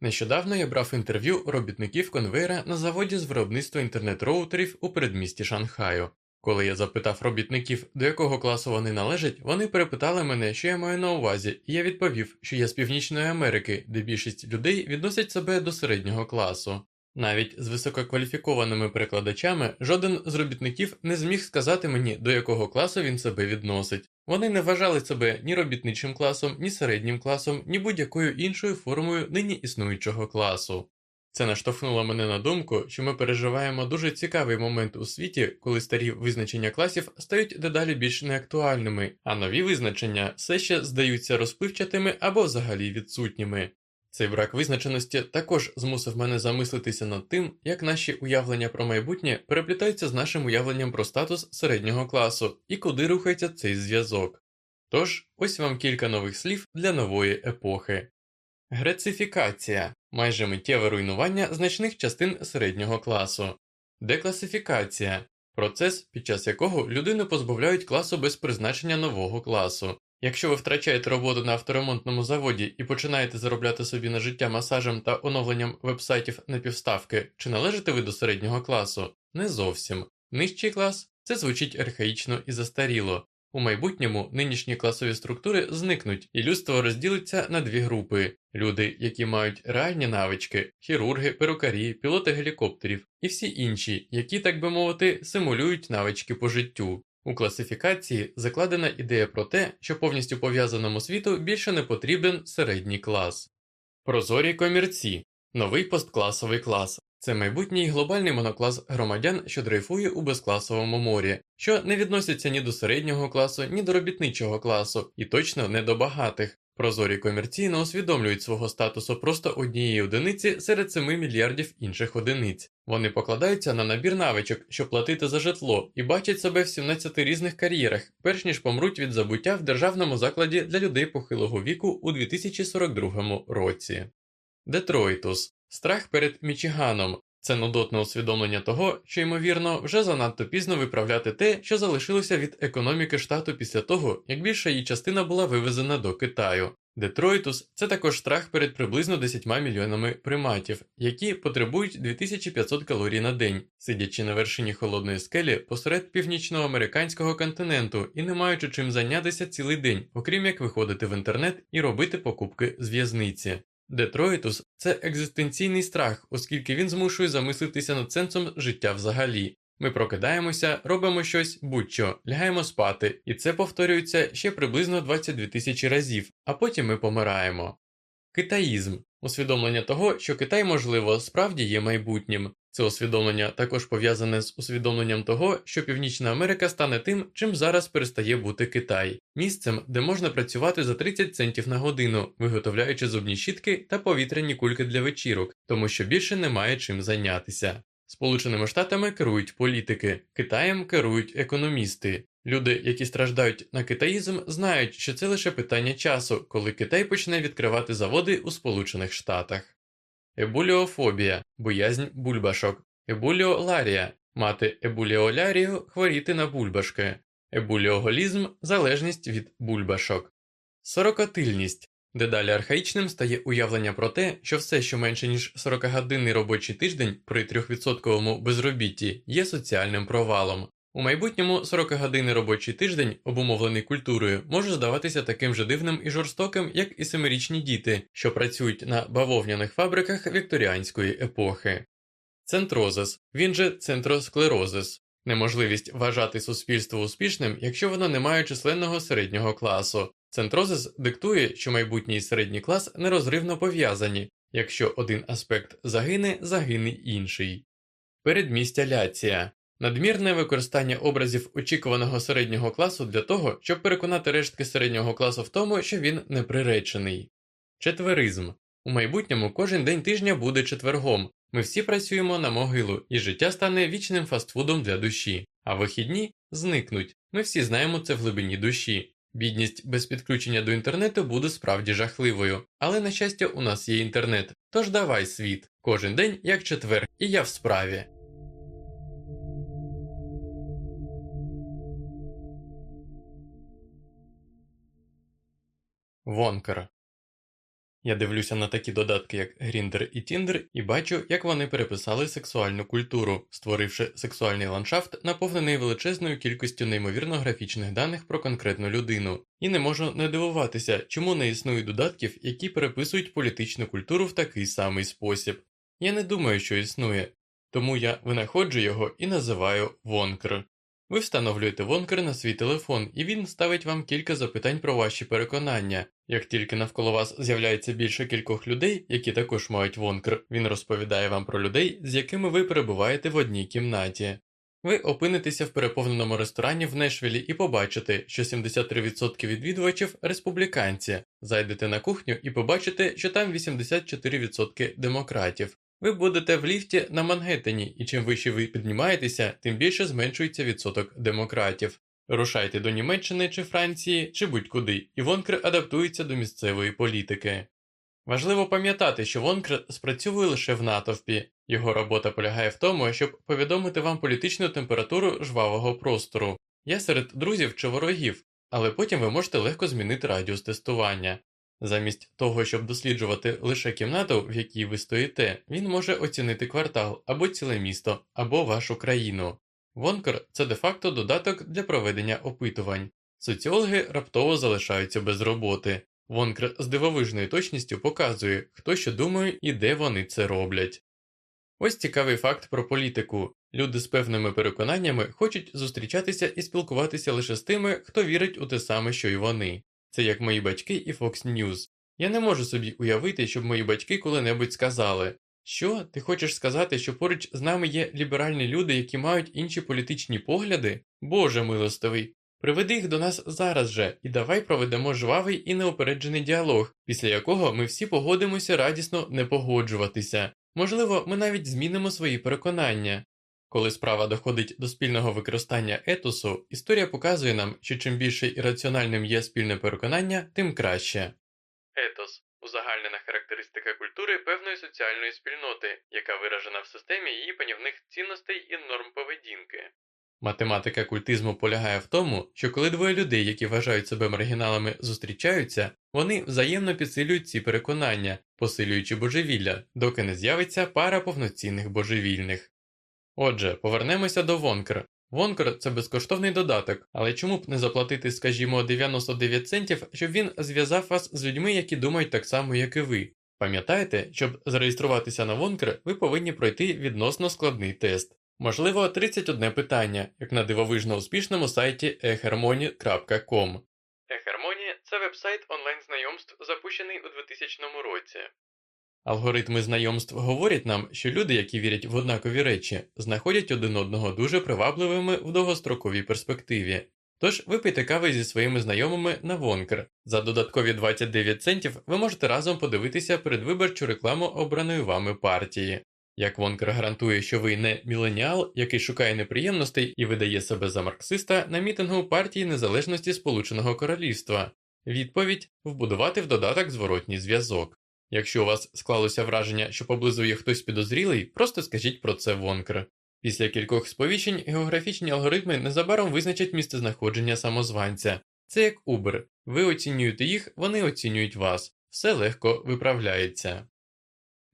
Нещодавно я брав інтерв'ю робітників конвейера на заводі з виробництва інтернет-роутерів у передмісті Шанхаю. Коли я запитав робітників, до якого класу вони належать, вони перепитали мене, що я маю на увазі, і я відповів, що я з Північної Америки, де більшість людей відносять себе до середнього класу. Навіть з висококваліфікованими перекладачами жоден з робітників не зміг сказати мені, до якого класу він себе відносить. Вони не вважали себе ні робітничим класом, ні середнім класом, ні будь-якою іншою формою нині існуючого класу. Це наштовхнуло мене на думку, що ми переживаємо дуже цікавий момент у світі, коли старі визначення класів стають дедалі більш неактуальними, а нові визначення все ще здаються розпливчатими або взагалі відсутніми. Цей брак визначеності також змусив мене замислитися над тим, як наші уявлення про майбутнє переплітаються з нашим уявленням про статус середнього класу і куди рухається цей зв'язок. Тож, ось вам кілька нових слів для нової епохи. Грецифікація майже миттєве руйнування значних частин середнього класу, декласифікація процес, під час якого людину позбавляють класу без призначення нового класу. Якщо ви втрачаєте роботу на авторемонтному заводі і починаєте заробляти собі на життя масажем та оновленням вебсайтів на півставки, чи належите ви до середнього класу? Не зовсім. Нижчий клас це звучить архаїчно і застаріло, у майбутньому нинішні класові структури зникнуть, і людство розділиться на дві групи: люди, які мають реальні навички, хірурги, перукарі, пілоти гелікоптерів, і всі інші, які, так би мовити, симулюють навички по життю. У класифікації закладена ідея про те, що повністю пов'язаному світу більше не потрібен середній клас. Прозорі комірці новий посткласовий клас, це майбутній глобальний моноклас громадян, що дрейфує у безкласовому морі, що не відносяться ні до середнього класу, ні до робітничого класу, і точно не до багатих. Прозорі комерційно усвідомлюють свого статусу просто однієї одиниці серед 7 мільярдів інших одиниць. Вони покладаються на набір навичок, щоб платити за житло, і бачать себе в 17 різних кар'єрах, перш ніж помруть від забуття в державному закладі для людей похилого віку у 2042 році. Детройтус страх перед Мічиганом. Це нудотне усвідомлення того, що, ймовірно, вже занадто пізно виправляти те, що залишилося від економіки штату після того, як більша її частина була вивезена до Китаю. Детройтус це також страх перед приблизно 10 мільйонами приматів, які потребують 2500 калорій на день, сидячи на вершині холодної скелі посеред північноамериканського континенту і не маючи чим зайнятися цілий день, окрім як виходити в інтернет і робити покупки з в'язниці. Детройтус це екзистенційний страх, оскільки він змушує замислитися над сенсом життя взагалі. Ми прокидаємося, робимо щось будь-що, лягаємо спати, і це повторюється ще приблизно 22 тисячі разів, а потім ми помираємо. Китаїзм усвідомлення того, що Китай, можливо, справді є майбутнім. Це усвідомлення також пов'язане з усвідомленням того, що Північна Америка стане тим, чим зараз перестає бути Китай, місцем, де можна працювати за 30 центів на годину, виготовляючи зубні щітки та повітряні кульки для вечірок, тому що більше немає чим зайнятися. Сполученими Штатами керують політики, Китаєм керують економісти. Люди, які страждають на китаїзм, знають, що це лише питання часу, коли Китай почне відкривати заводи у Сполучених Штатах. Ебуліофобія боязнь бульбашок, ебуліоларія мати ебуліолярію хворіти на бульбашки, ебуліоголізм залежність від бульбашок, сорокотильність Дедалі архаїчним стає уявлення про те, що все, що менше ніж 40-годинний робочий тиждень при 3% безробітті, є соціальним провалом. У майбутньому 40-годинний робочий тиждень, обумовлений культурою, може здаватися таким же дивним і жорстоким, як і семирічні діти, що працюють на бавовняних фабриках вікторіанської епохи. Центрозис, він же центросклерозис, неможливість вважати суспільство успішним, якщо воно не має численного середнього класу. Центрозис диктує, що майбутній середній клас нерозривно пов'язані, якщо один аспект загине, загине інший. Передмістя ляція надмірне використання образів очікуваного середнього класу для того, щоб переконати рештки середнього класу в тому, що він неприречений. Четверизм у майбутньому кожен день тижня буде четвергом. Ми всі працюємо на могилу, і життя стане вічним фастфудом для душі, а вихідні зникнуть. Ми всі знаємо це в глибині душі. Бідність без підключення до інтернету буде справді жахливою, але на щастя, у нас є інтернет. Тож давай світ, кожен день як четвер, і я в справі. Вонкер я дивлюся на такі додатки, як Grindr і Tinder, і бачу, як вони переписали сексуальну культуру, створивши сексуальний ландшафт, наповнений величезною кількістю неймовірно графічних даних про конкретну людину, і не можу не дивуватися, чому не існує додатків, які переписують політичну культуру в такий самий спосіб. Я не думаю, що існує, тому я винаходжу його і називаю Вонкер. Ви встановлюєте вонкер на свій телефон, і він ставить вам кілька запитань про ваші переконання. Як тільки навколо вас з'являється більше кількох людей, які також мають вонкер, він розповідає вам про людей, з якими ви перебуваєте в одній кімнаті. Ви опинитеся в переповненому ресторані в Нешвілі і побачите, що 73% відвідувачів республіканці. Зайдете на кухню і побачите, що там 84% демократів. Ви будете в ліфті на Мангеттені, і чим вище ви піднімаєтеся, тим більше зменшується відсоток демократів. Рушайте до Німеччини чи Франції чи будь-куди, і Вонкр адаптується до місцевої політики. Важливо пам'ятати, що Вонкр спрацьовує лише в натовпі, його робота полягає в тому, щоб повідомити вам політичну температуру жвавого простору. Я серед друзів чи ворогів, але потім ви можете легко змінити радіус тестування. Замість того, щоб досліджувати лише кімнату, в якій ви стоїте, він може оцінити квартал або ціле місто, або вашу країну. Вонкер це де-факто додаток для проведення опитувань. Соціологи раптово залишаються без роботи. Вонкер з дивовижною точністю показує, хто що думає і де вони це роблять. Ось цікавий факт про політику. Люди з певними переконаннями хочуть зустрічатися і спілкуватися лише з тими, хто вірить у те саме, що й вони. Це як мої батьки і Fox News. Я не можу собі уявити, щоб мої батьки коли-небудь сказали, що ти хочеш сказати, що поруч з нами є ліберальні люди, які мають інші політичні погляди? Боже милостивий. Приведи їх до нас зараз же і давай проведемо жвавий і неупереджений діалог, після якого ми всі погодимося радісно не погоджуватися. Можливо, ми навіть змінимо свої переконання. Коли справа доходить до спільного використання етосу, історія показує нам, що чим більше ірраціональним є спільне переконання, тим краще. Етос узагальнена характеристика культури певної соціальної спільноти, яка виражена в системі її панівних цінностей і норм поведінки. Математика культизму полягає в тому, що коли двоє людей, які вважають себе маргіналами, зустрічаються, вони взаємно підсилюють ці переконання, посилюючи божевілля, доки не з'явиться пара повноцінних божевільних. Отже, повернемося до Вонкер. Вонкер це безкоштовний додаток, але чому б не заплатити, скажімо, 99 центів, щоб він зв'язав вас з людьми, які думають так само, як і ви. Пам'ятаєте, щоб зареєструватися на Вонкер, ви повинні пройти відносно складний тест. Можливо, 31 питання, як на дивовижно успішному сайті eharmony.com. eHarmony – це вебсайт онлайн знайомств, запущений у 2000 році. Алгоритми знайомств говорять нам, що люди, які вірять в однакові речі, знаходять один одного дуже привабливими в довгостроковій перспективі. Тож випийте кави зі своїми знайомими на Вонкер. За додаткові 29 центів ви можете разом подивитися передвиборчу рекламу обраної вами партії. Як Вонкер гарантує, що ви не міленіал, який шукає неприємностей і видає себе за марксиста на мітингу партії Незалежності Сполученого Королівства. Відповідь вбудувати в додаток зворотній зв'язок. Якщо у вас склалося враження, що поблизу є хтось підозрілий, просто скажіть про це Вонкер. Після кількох сповіщень географічні алгоритми незабаром визначать місцезнаходження самозванця. Це як Uber. Ви оцінюєте їх, вони оцінюють вас. Все легко виправляється.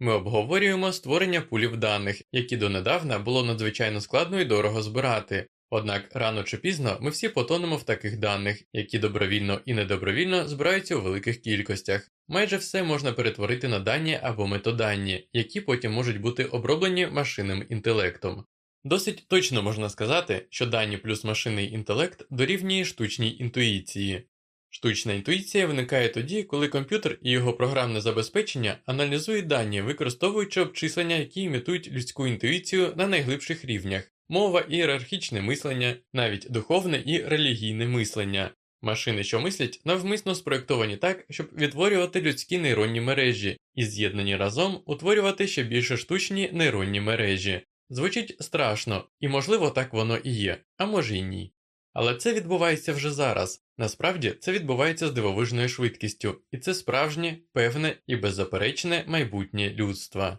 Ми обговорюємо створення пулів даних, які донедавна було надзвичайно складно і дорого збирати. Однак рано чи пізно ми всі потонемо в таких даних, які добровільно і недобровільно збираються у великих кількостях. Майже все можна перетворити на дані або метадані, які потім можуть бути оброблені машинним інтелектом. Досить точно можна сказати, що дані плюс машинний інтелект дорівнює штучній інтуїції. Штучна інтуїція виникає тоді, коли комп'ютер і його програмне забезпечення аналізують дані, використовуючи обчислення, які імітують людську інтуїцію на найглибших рівнях, мова і ієрархічне мислення, навіть духовне і релігійне мислення. Машини, що мислять, навмисно спроєктовані так, щоб відтворювати людські нейронні мережі і з'єднані разом утворювати ще більше штучні нейронні мережі. Звучить страшно, і можливо так воно і є, а може й ні. Але це відбувається вже зараз. Насправді це відбувається з дивовижною швидкістю, і це справжнє, певне і беззаперечне майбутнє людства.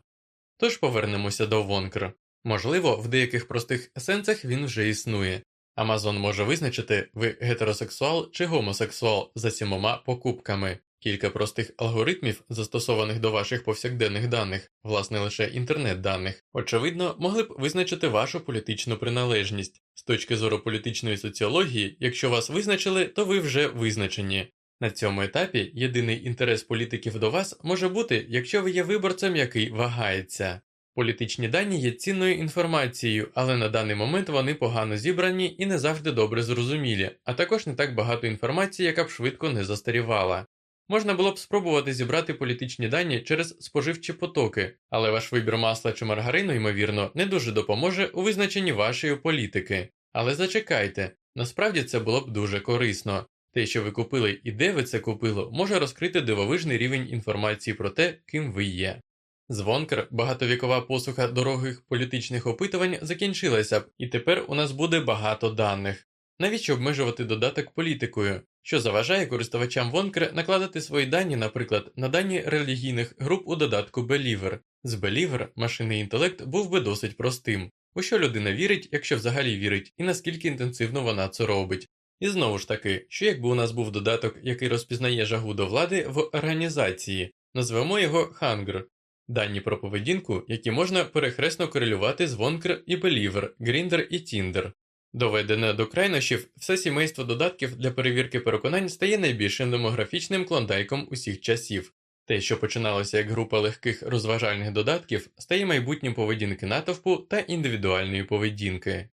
Тож повернемося до Вонкр. Можливо, в деяких простих сенсах він вже існує. Амазон може визначити, ви гетеросексуал чи гомосексуал за сімома покупками, кілька простих алгоритмів, застосованих до ваших повсякденних даних, власне лише інтернет даних, очевидно, могли б визначити вашу політичну приналежність. З точки зору політичної соціології, якщо вас визначили, то ви вже визначені. На цьому етапі єдиний інтерес політиків до вас може бути, якщо ви є виборцем, який вагається. Політичні дані є цінною інформацією, але на даний момент вони погано зібрані і не завжди добре зрозумілі, а також не так багато інформації, яка б швидко не застарівала. Можна було б спробувати зібрати політичні дані через споживчі потоки, але ваш вибір масла чи маргарину, ймовірно, не дуже допоможе у визначенні вашої політики. Але зачекайте, насправді це було б дуже корисно. Те, що ви купили і де ви це купили, може розкрити дивовижний рівень інформації про те, ким ви є. Звонкер, багатовікова посуха дорогих політичних опитувань закінчилася б, і тепер у нас буде багато даних. Навіщо обмежувати додаток політикою, що заважає користувачам Вонкер накладати свої дані, наприклад, на дані релігійних груп у додатку Believer. З Believer машинний інтелект був би досить простим, у що людина вірить, якщо взагалі вірить, і наскільки інтенсивно вона це робить. І знову ж таки, що якби у нас був додаток, який розпізнає жагу до влади в організації, назвемо його Hunger, дані про поведінку, які можна перехресно корелювати з Вонкер і Believer, Grindr і Tinder. Доведене до крайнощів, все сімейство додатків для перевірки переконань стає найбільшим демографічним клондайком усіх часів. Те, що починалося як група легких розважальних додатків, стає майбутнім поведінки натовпу та індивідуальної поведінки.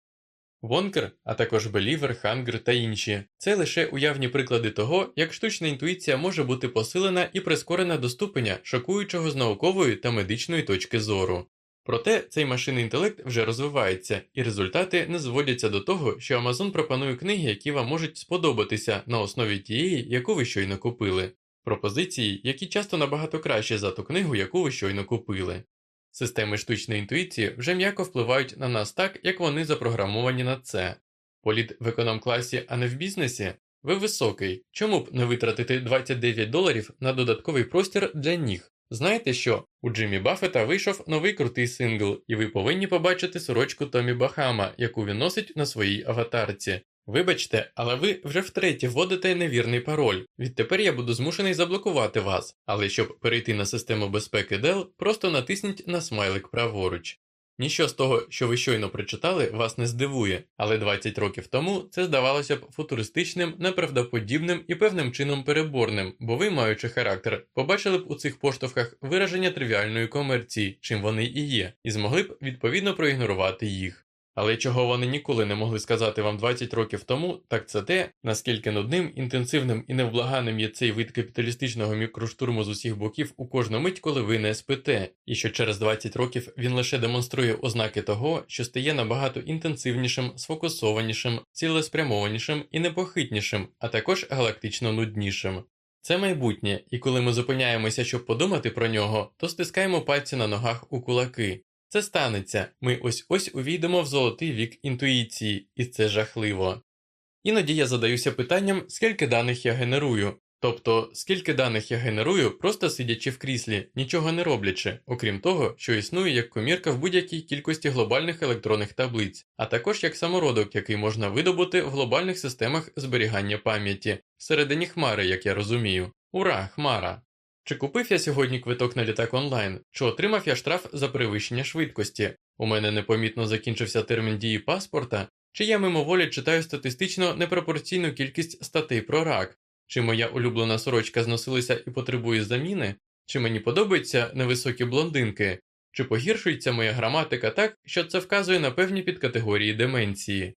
Вонкер, а також Белівер, Хангер та інші це лише уявні приклади того, як штучна інтуїція може бути посилена і прискорена до ступеня, шокуючого з наукової та медичної точки зору. Проте цей машинний інтелект вже розвивається, і результати не зводяться до того, що Amazon пропонує книги, які вам можуть сподобатися на основі тієї, яку ви щойно купили, пропозиції, які часто набагато кращі за ту книгу, яку ви щойно купили. Системи штучної інтуїції вже м'яко впливають на нас так, як вони запрограмовані на це. Політ в економ класі, а не в бізнесі. Ви високий. Чому б не витратити 29 доларів на додатковий простір для ніг? Знаєте що? У Джиммі Баффета вийшов новий крутий сингл, і ви повинні побачити сорочку Томі Бахама, яку він носить на своїй аватарці. Вибачте, але ви вже втретє вводите невірний пароль. Відтепер я буду змушений заблокувати вас, але щоб перейти на систему безпеки Dell, просто натисніть на смайлик праворуч. Ніщо з того, що ви щойно прочитали, вас не здивує, але 20 років тому це здавалося б футуристичним, неправдоподібним і певним чином переборним, бо ви, маючи характер, побачили б у цих поштовхах вираження тривіальної комерції, чим вони і є, і змогли б відповідно проігнорувати їх. Але чого вони ніколи не могли сказати вам 20 років тому, так це те, наскільки нудним, інтенсивним і невблаганим є цей вид капіталістичного мікроштурму з усіх боків у кожну мить, коли ви не спите, і що через 20 років він лише демонструє ознаки того, що стає набагато інтенсивнішим, сфокусованішим, цілеспрямованішим і непохитнішим, а також галактично нуднішим. Це майбутнє, і коли ми зупиняємося, щоб подумати про нього, то стискаємо пальці на ногах у кулаки. Це станеться, ми ось ось увійдемо в золотий вік інтуїції, і це жахливо. Іноді я задаюся питанням, скільки даних я генерую, тобто скільки даних я генерую, просто сидячи в кріслі, нічого не роблячи, окрім того, що існує як комірка в будь-якій кількості глобальних електронних таблиць, а також як самородок, який можна видобути в глобальних системах зберігання пам'яті, всередині хмари, як я розумію. Ура, хмара! Чи купив я сьогодні квиток на літак онлайн, чи отримав я штраф за перевищення швидкості? У мене непомітно закінчився термін дії паспорта, чи я мимоволі читаю статистично непропорційну кількість статей про рак, чи моя улюблена сорочка зносилася і потребує заміни, чи мені подобаються невисокі блондинки, чи погіршується моя граматика так, що це вказує на певні підкатегорії деменції.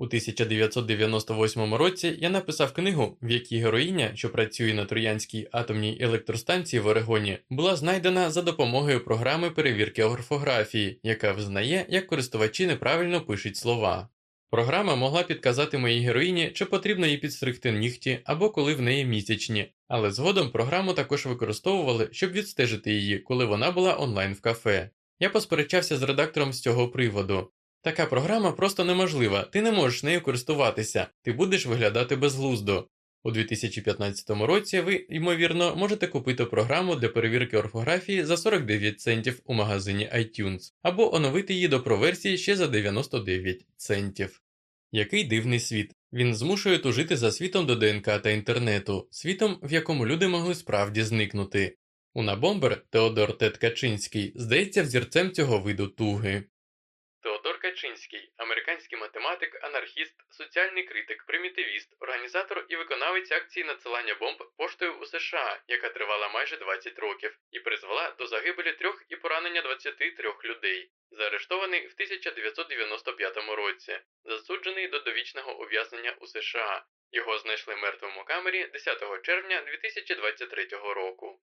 У 1998 році я написав книгу, в якій героїня, що працює на Троянській атомній електростанції в Орегоні, була знайдена за допомогою програми перевірки орфографії, яка визнає, як користувачі неправильно пишуть слова. Програма могла підказати моїй героїні, чи потрібно їй підстригти нігті або коли в неї місячні, але згодом програму також використовували, щоб відстежити її, коли вона була онлайн в кафе. Я посперечався з редактором з цього приводу. Така програма просто неможлива, ти не можеш нею користуватися, ти будеш виглядати безглуздо. У 2015 році ви, ймовірно, можете купити програму для перевірки орфографії за 49 центів у магазині iTunes, або оновити її до проверсії ще за 99 центів. Який дивний світ. Він змушує тужити за світом до ДНК та інтернету, світом, в якому люди могли справді зникнути. Уна Бомбер Теодор Тет Качинський здається взірцем цього виду туги. Качинський, американський математик, анархіст, соціальний критик, примітивіст, організатор і виконавець акції надсилання бомб поштою у США, яка тривала майже 20 років, і призвела до загибелі трьох і поранення 23 людей. Заарештований в 1995 році, засуджений до довічного ув'язнення у США. Його знайшли мертвим у камері 10 червня 2023 року.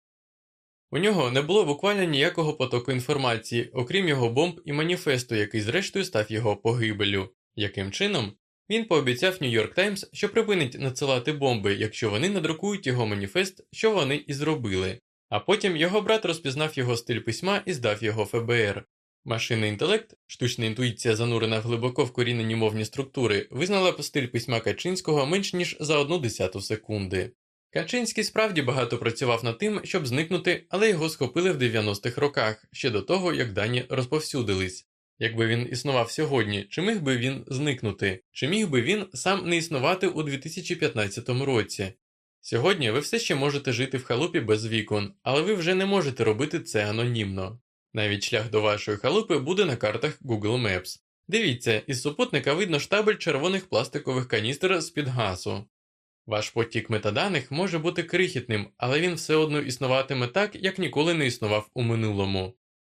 У нього не було буквально ніякого потоку інформації, окрім його бомб і маніфесту, який зрештою став його погибелю. Яким чином? Він пообіцяв Нью-Йорк Таймс, що припинить надсилати бомби, якщо вони надрукують його маніфест, що вони і зробили. А потім його брат розпізнав його стиль письма і здав його ФБР. Машинний інтелект, штучна інтуїція, занурена глибоко в корінені мовні структури, визнала стиль письма Качинського менш ніж за одну десяту секунди. Качинський справді багато працював над тим, щоб зникнути, але його схопили в 90-х роках, ще до того, як дані розповсюдились. Якби він існував сьогодні, чи міг би він зникнути, чи міг би він сам не існувати у 2015 році? Сьогодні ви все ще можете жити в халупі без вікон, але ви вже не можете робити це анонімно. Навіть шлях до вашої халупи буде на картах Google Maps. Дивіться, із супутника видно штабель червоних пластикових каністр з-під газу. Ваш потік метаданих може бути крихітним, але він все одно існуватиме так, як ніколи не існував у минулому.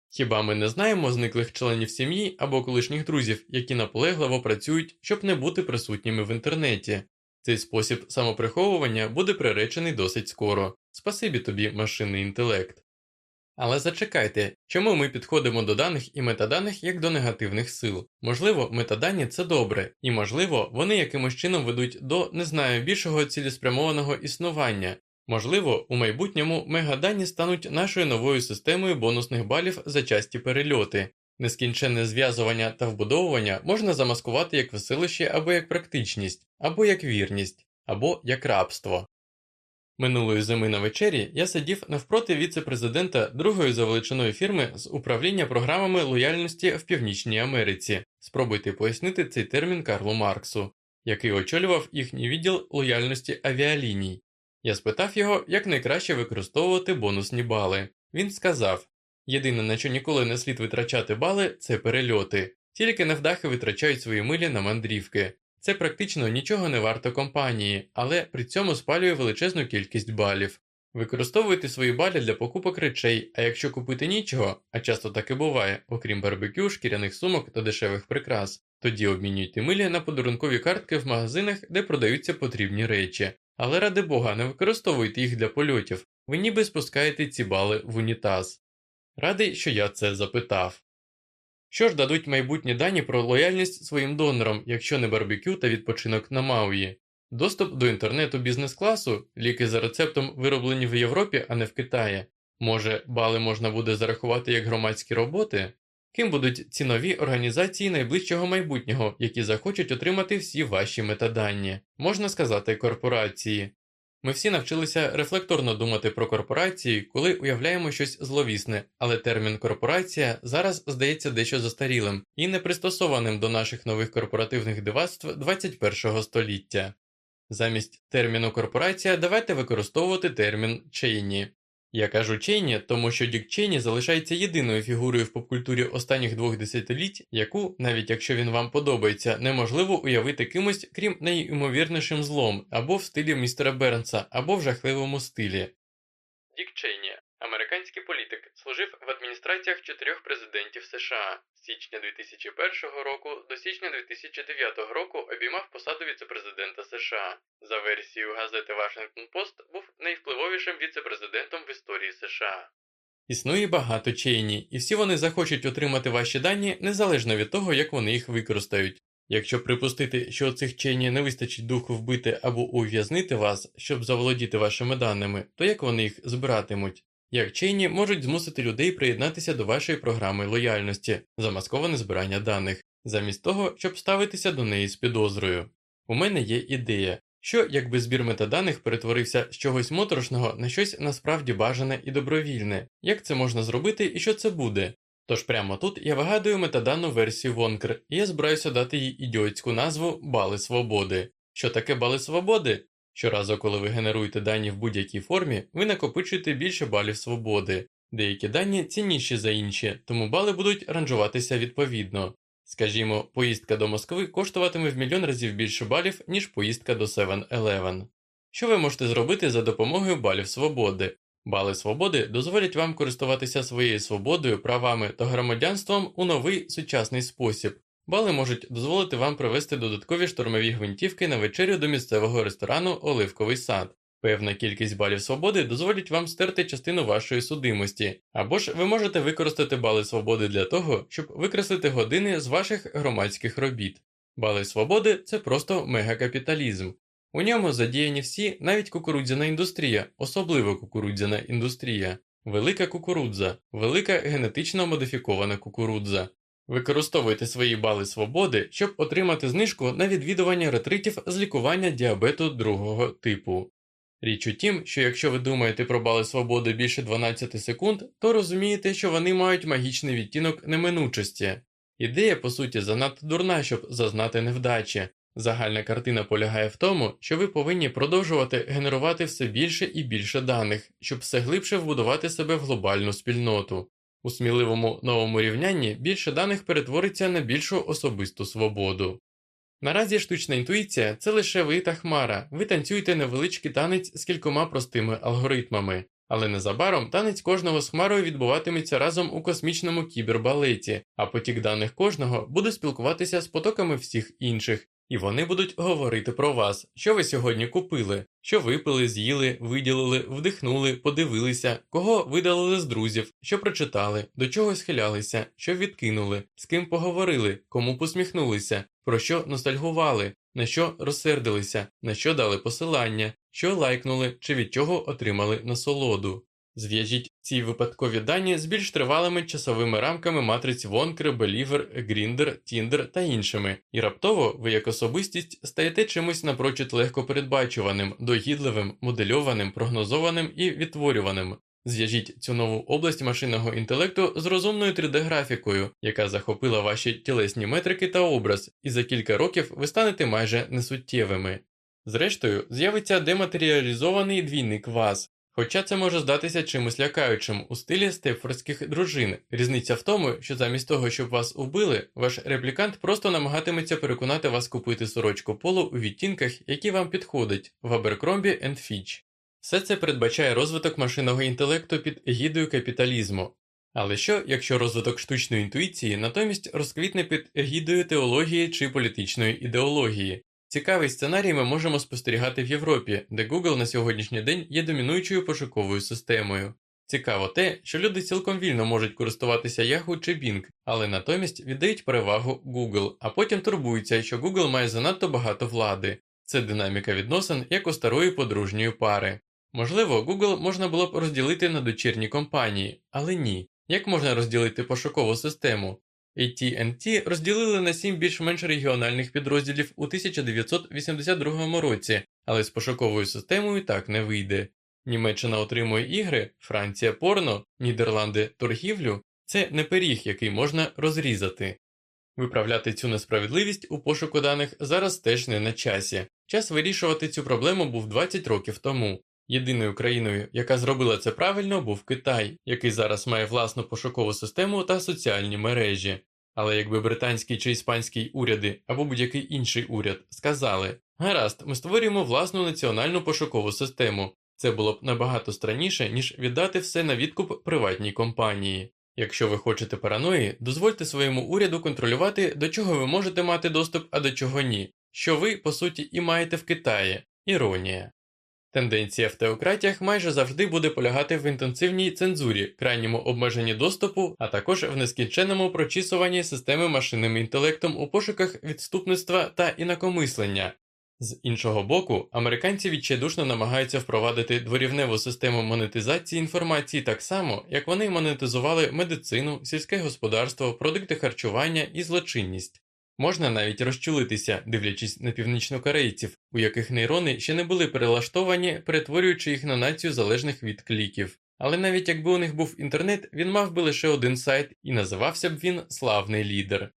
Хіба ми не знаємо зниклих членів сім'ї або колишніх друзів, які наполегливо працюють, щоб не бути присутніми в інтернеті? Цей спосіб самоприховування буде приречений досить скоро. Спасибі тобі, машинний інтелект. Але зачекайте, чому ми підходимо до даних і метаданих як до негативних сил? Можливо, метадані це добре, і можливо, вони якимось чином ведуть до не знаю більшого цілеспрямованого існування. Можливо, у майбутньому мегадані стануть нашою новою системою бонусних балів за часті перельоти. Нескінченне зв'язування та вбудовування можна замаскувати як веселище або як практичність, або як вірність, або як рабство. Минулої зими на вечері я сидів навпроти віце-президента другої за величиною фірми з управління програмами лояльності в Північній Америці. Спробуйте пояснити цей термін Карлу Марксу, який очолював їхній відділ лояльності авіаліній. Я спитав його, як найкраще використовувати бонусні бали. Він сказав: єдине, на що ніколи не слід витрачати бали, це перельоти, тільки невдахи витрачають свої милі на мандрівки. Це практично нічого не варто компанії, але при цьому спалює величезну кількість балів. Використовуйте свої балі для покупок речей, а якщо купити нічого, а часто так і буває, окрім барбекю, шкіряних сумок та дешевих прикрас, тоді обмінюйте милі на подарункові картки в магазинах, де продаються потрібні речі. Але ради Бога, не використовуйте їх для польотів, ви ніби спускаєте ці бали в унітаз. Радий, що я це запитав. Що ж дадуть майбутні дані про лояльність своїм донорам, якщо не барбекю та відпочинок на Мауї? Доступ до інтернету бізнес-класу, ліки за рецептом вироблені в Європі, а не в Китаї. Може, бали можна буде зарахувати як громадські роботи? Ким будуть ці нові організації найближчого майбутнього, які захочуть отримати всі ваші метадані? Можна сказати, корпорації. Ми всі навчилися рефлекторно думати про корпорації, коли уявляємо щось зловісне, але термін корпорація зараз здається дещо застарілим і непристосованим до наших нових корпоративних дивацтв 21 століття. Замість терміну корпорація давайте використовувати термін чейні. Я кажу Чейні, тому що Дік Чейні залишається єдиною фігурою в попкультурі останніх двох десятиліть, яку, навіть якщо він вам подобається, неможливо уявити кимось, крім найімовірнішим злом, або в стилі містера Бернса, або в жахливому стилі. Дік Чейні, американський політик, служив в адміністраціях чотирьох президентів США з січня 2001 року до січня 2009 року обіймав посаду віцепрезидента США. За версією газети Washington Post був найвпливовішим віцепрезидентом в історії США. Існує багато чейні, і всі вони захочуть отримати ваші дані незалежно від того, як вони їх використають. Якщо припустити, що цих чейні не вистачить духу вбити або ув'язнити вас, щоб заволодіти вашими даними, то як вони їх збиратимуть? Як чейні можуть змусити людей приєднатися до вашої програми лояльності, замасковане збирання даних, замість того, щоб ставитися до неї з підозрою. У мене є ідея, що якби збір метаданих перетворився з чогось моторошного на щось насправді бажане і добровільне, як це можна зробити і що це буде? Тож прямо тут я вигадую метадану версію Вонкр, і я збираюся дати їй ідіотську назву Бали Свободи. Що таке бали свободи? Щоразу, коли ви генеруєте дані в будь-якій формі, ви накопичуєте більше балів свободи. Деякі дані цінніші за інші, тому бали будуть ранжуватися відповідно. Скажімо, поїздка до Москви коштуватиме в мільйон разів більше балів, ніж поїздка до 7-Eleven. Що ви можете зробити за допомогою балів свободи? Бали свободи дозволять вам користуватися своєю свободою, правами та громадянством у новий сучасний спосіб. Бали можуть дозволити вам привезти додаткові штурмові гвинтівки на вечерю до місцевого ресторану Оливковий сад. Певна кількість балів свободи дозволить вам стерти частину вашої судимості, або ж ви можете використати бали свободи для того, щоб викреслити години з ваших громадських робіт. Бали свободи це просто мегакапіталізм. У ньому задіяні всі, навіть кукурудзяна індустрія, особливо кукурудзяна індустрія, велика кукурудза, велика генетично модифікована кукурудза. Використовуйте свої бали свободи, щоб отримати знижку на відвідування ретритів з лікування діабету другого типу. Річ у тім, що якщо ви думаєте про бали свободи більше 12 секунд, то розумієте, що вони мають магічний відтінок неминучості. Ідея, по суті, занадто дурна, щоб зазнати невдачі. Загальна картина полягає в тому, що ви повинні продовжувати генерувати все більше і більше даних, щоб все глибше вбудувати себе в глобальну спільноту. У сміливому новому рівнянні більше даних перетвориться на більшу особисту свободу. Наразі штучна інтуїція це лише ви та хмара, ви танцюєте невеличкий танець з кількома простими алгоритмами, але незабаром танець кожного з хмарою відбуватиметься разом у космічному кібербалеті, а потік даних кожного буде спілкуватися з потоками всіх інших, І вони будуть говорити про вас, що ви сьогодні купили, що випили, з'їли, виділили, вдихнули, подивилися, кого видалили з друзів, що прочитали, до чого схилялися, що відкинули, з ким поговорили, кому посміхнулися, про що ностальгували, на що розсердилися, на що дали посилання, що лайкнули чи від чого отримали насолоду. Зв'яжіть ці випадкові дані з більш тривалими часовими рамками матриць Вонкер, Белівер, Гріндер, Тіндер та іншими, і раптово ви як особистість стаєте чимось напрочуд легко передбачуваним, догідливим, модельованим, прогнозованим і відтворюваним. Зв'яжіть цю нову область машинного інтелекту з розумною 3D-графікою, яка захопила ваші тілесні метрики та образ, і за кілька років ви станете майже несуттєвими. Зрештою, з'явиться дематеріалізований двійник вас, Хоча це може здатися чимось лякаючим у стилі степфордських дружин. Різниця в тому, що замість того, щоб вас убили, ваш реплікант просто намагатиметься переконати вас купити сорочку полу у відтінках, які вам підходять в Abercrombie Fitch. Все це передбачає розвиток машинного інтелекту під егідою капіталізму. Але що, якщо розвиток штучної інтуїції натомість розквітне під егідою теології чи політичної ідеології? Цікавий сценарій ми можемо спостерігати в Європі, де Google на сьогоднішній день є домінуючою пошуковою системою. Цікаво те, що люди цілком вільно можуть користуватися Yahoo чи Bing, але натомість віддають перевагу Google, а потім турбуються, що Google має занадто багато влади. Це динаміка відносин як у старої подружньої пари. Можливо, Google можна було б розділити на дочірні компанії, але ні. Як можна розділити пошукову систему? AT&T розділили на сім більш-менш регіональних підрозділів у 1982 році, але з пошуковою системою так не вийде. Німеччина отримує ігри, Франція порно, Нідерланди торгівлю це не пиріг, який можна розрізати. Виправляти цю несправедливість у пошуку даних зараз теж не на часі. Час вирішувати цю проблему був 20 років тому. Єдиною країною, яка зробила це правильно, був Китай, який зараз має власну пошукову систему та соціальні мережі. Але якби британський чи іспанський уряди або будь-який інший уряд сказали гаразд, ми створюємо власну національну пошукову систему, це було б набагато странніше, ніж віддати все на відкуп приватній компанії. Якщо ви хочете параної, дозвольте своєму уряду контролювати, до чого ви можете мати доступ, а до чого ні, що ви, по суті, і маєте в Китаї. Іронія. Тенденція в теократіях майже завжди буде полягати в інтенсивній цензурі, крайньому обмеженні доступу, а також в нескінченному прочісуванні системи машинним інтелектом у пошуках відступництва та інакомислення. З іншого боку, американці відчайдушно намагаються впровадити дворівневу систему монетизації інформації так само, як вони монетизували медицину, сільське господарство, продукти харчування і злочинність. Можна навіть розчулитися, дивлячись на північнокорейців, у яких нейрони ще не були перелаштовані, перетворюючи їх на націю залежних від кліків. Але навіть якби у них був інтернет, він мав би лише один сайт і називався б він Славний лідер.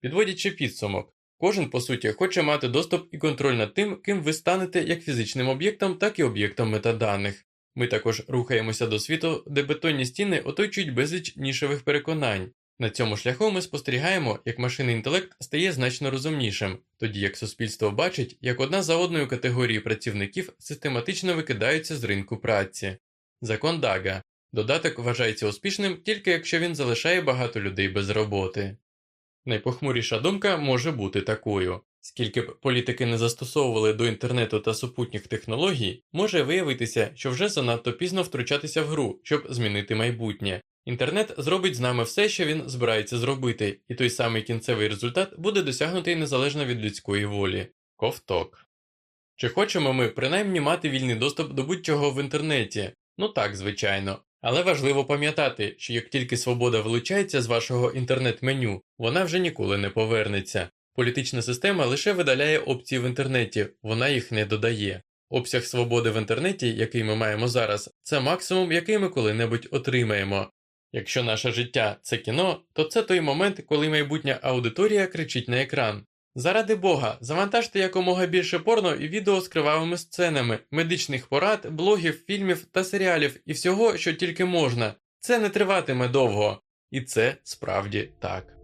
Підводячи підсумок, кожен, по суті, хоче мати доступ і контроль над тим, ким ви станете як фізичним об'єктом, так і об'єктом метаданих. Ми також рухаємося до світу, де бетонні стіни оточують безліч нішевих переконань. На цьому шляху ми спостерігаємо, як машинний інтелект стає значно розумнішим, тоді як суспільство бачить, як одна за одною категорії працівників систематично викидаються з ринку праці. Закон Дага додаток вважається успішним тільки якщо він залишає багато людей без роботи. Найпохмуріша думка може бути такою скільки б політики не застосовували до інтернету та супутніх технологій, може виявитися, що вже занадто пізно втручатися в гру, щоб змінити майбутнє, Інтернет зробить з нами все, що він збирається зробити, і той самий кінцевий результат буде досягнутий незалежно від людської волі. Ковток. Чи хочемо ми принаймні мати вільний доступ до будь-чого в інтернеті? Ну так, звичайно. Але важливо пам'ятати, що як тільки свобода вилучається з вашого інтернет-меню, вона вже ніколи не повернеться. Політична система лише видаляє опції в інтернеті, вона їх не додає. Обсяг свободи в інтернеті, який ми маємо зараз, це максимум, який ми коли-небудь отримаємо. Якщо наше життя це кіно, то це той момент, коли майбутня аудиторія кричить на екран. Заради Бога, завантажте якомога більше порно і відео з кривавими сценами, медичних порад, блогів, фільмів та серіалів і всього, що тільки можна. Це не триватиме довго. І це справді так.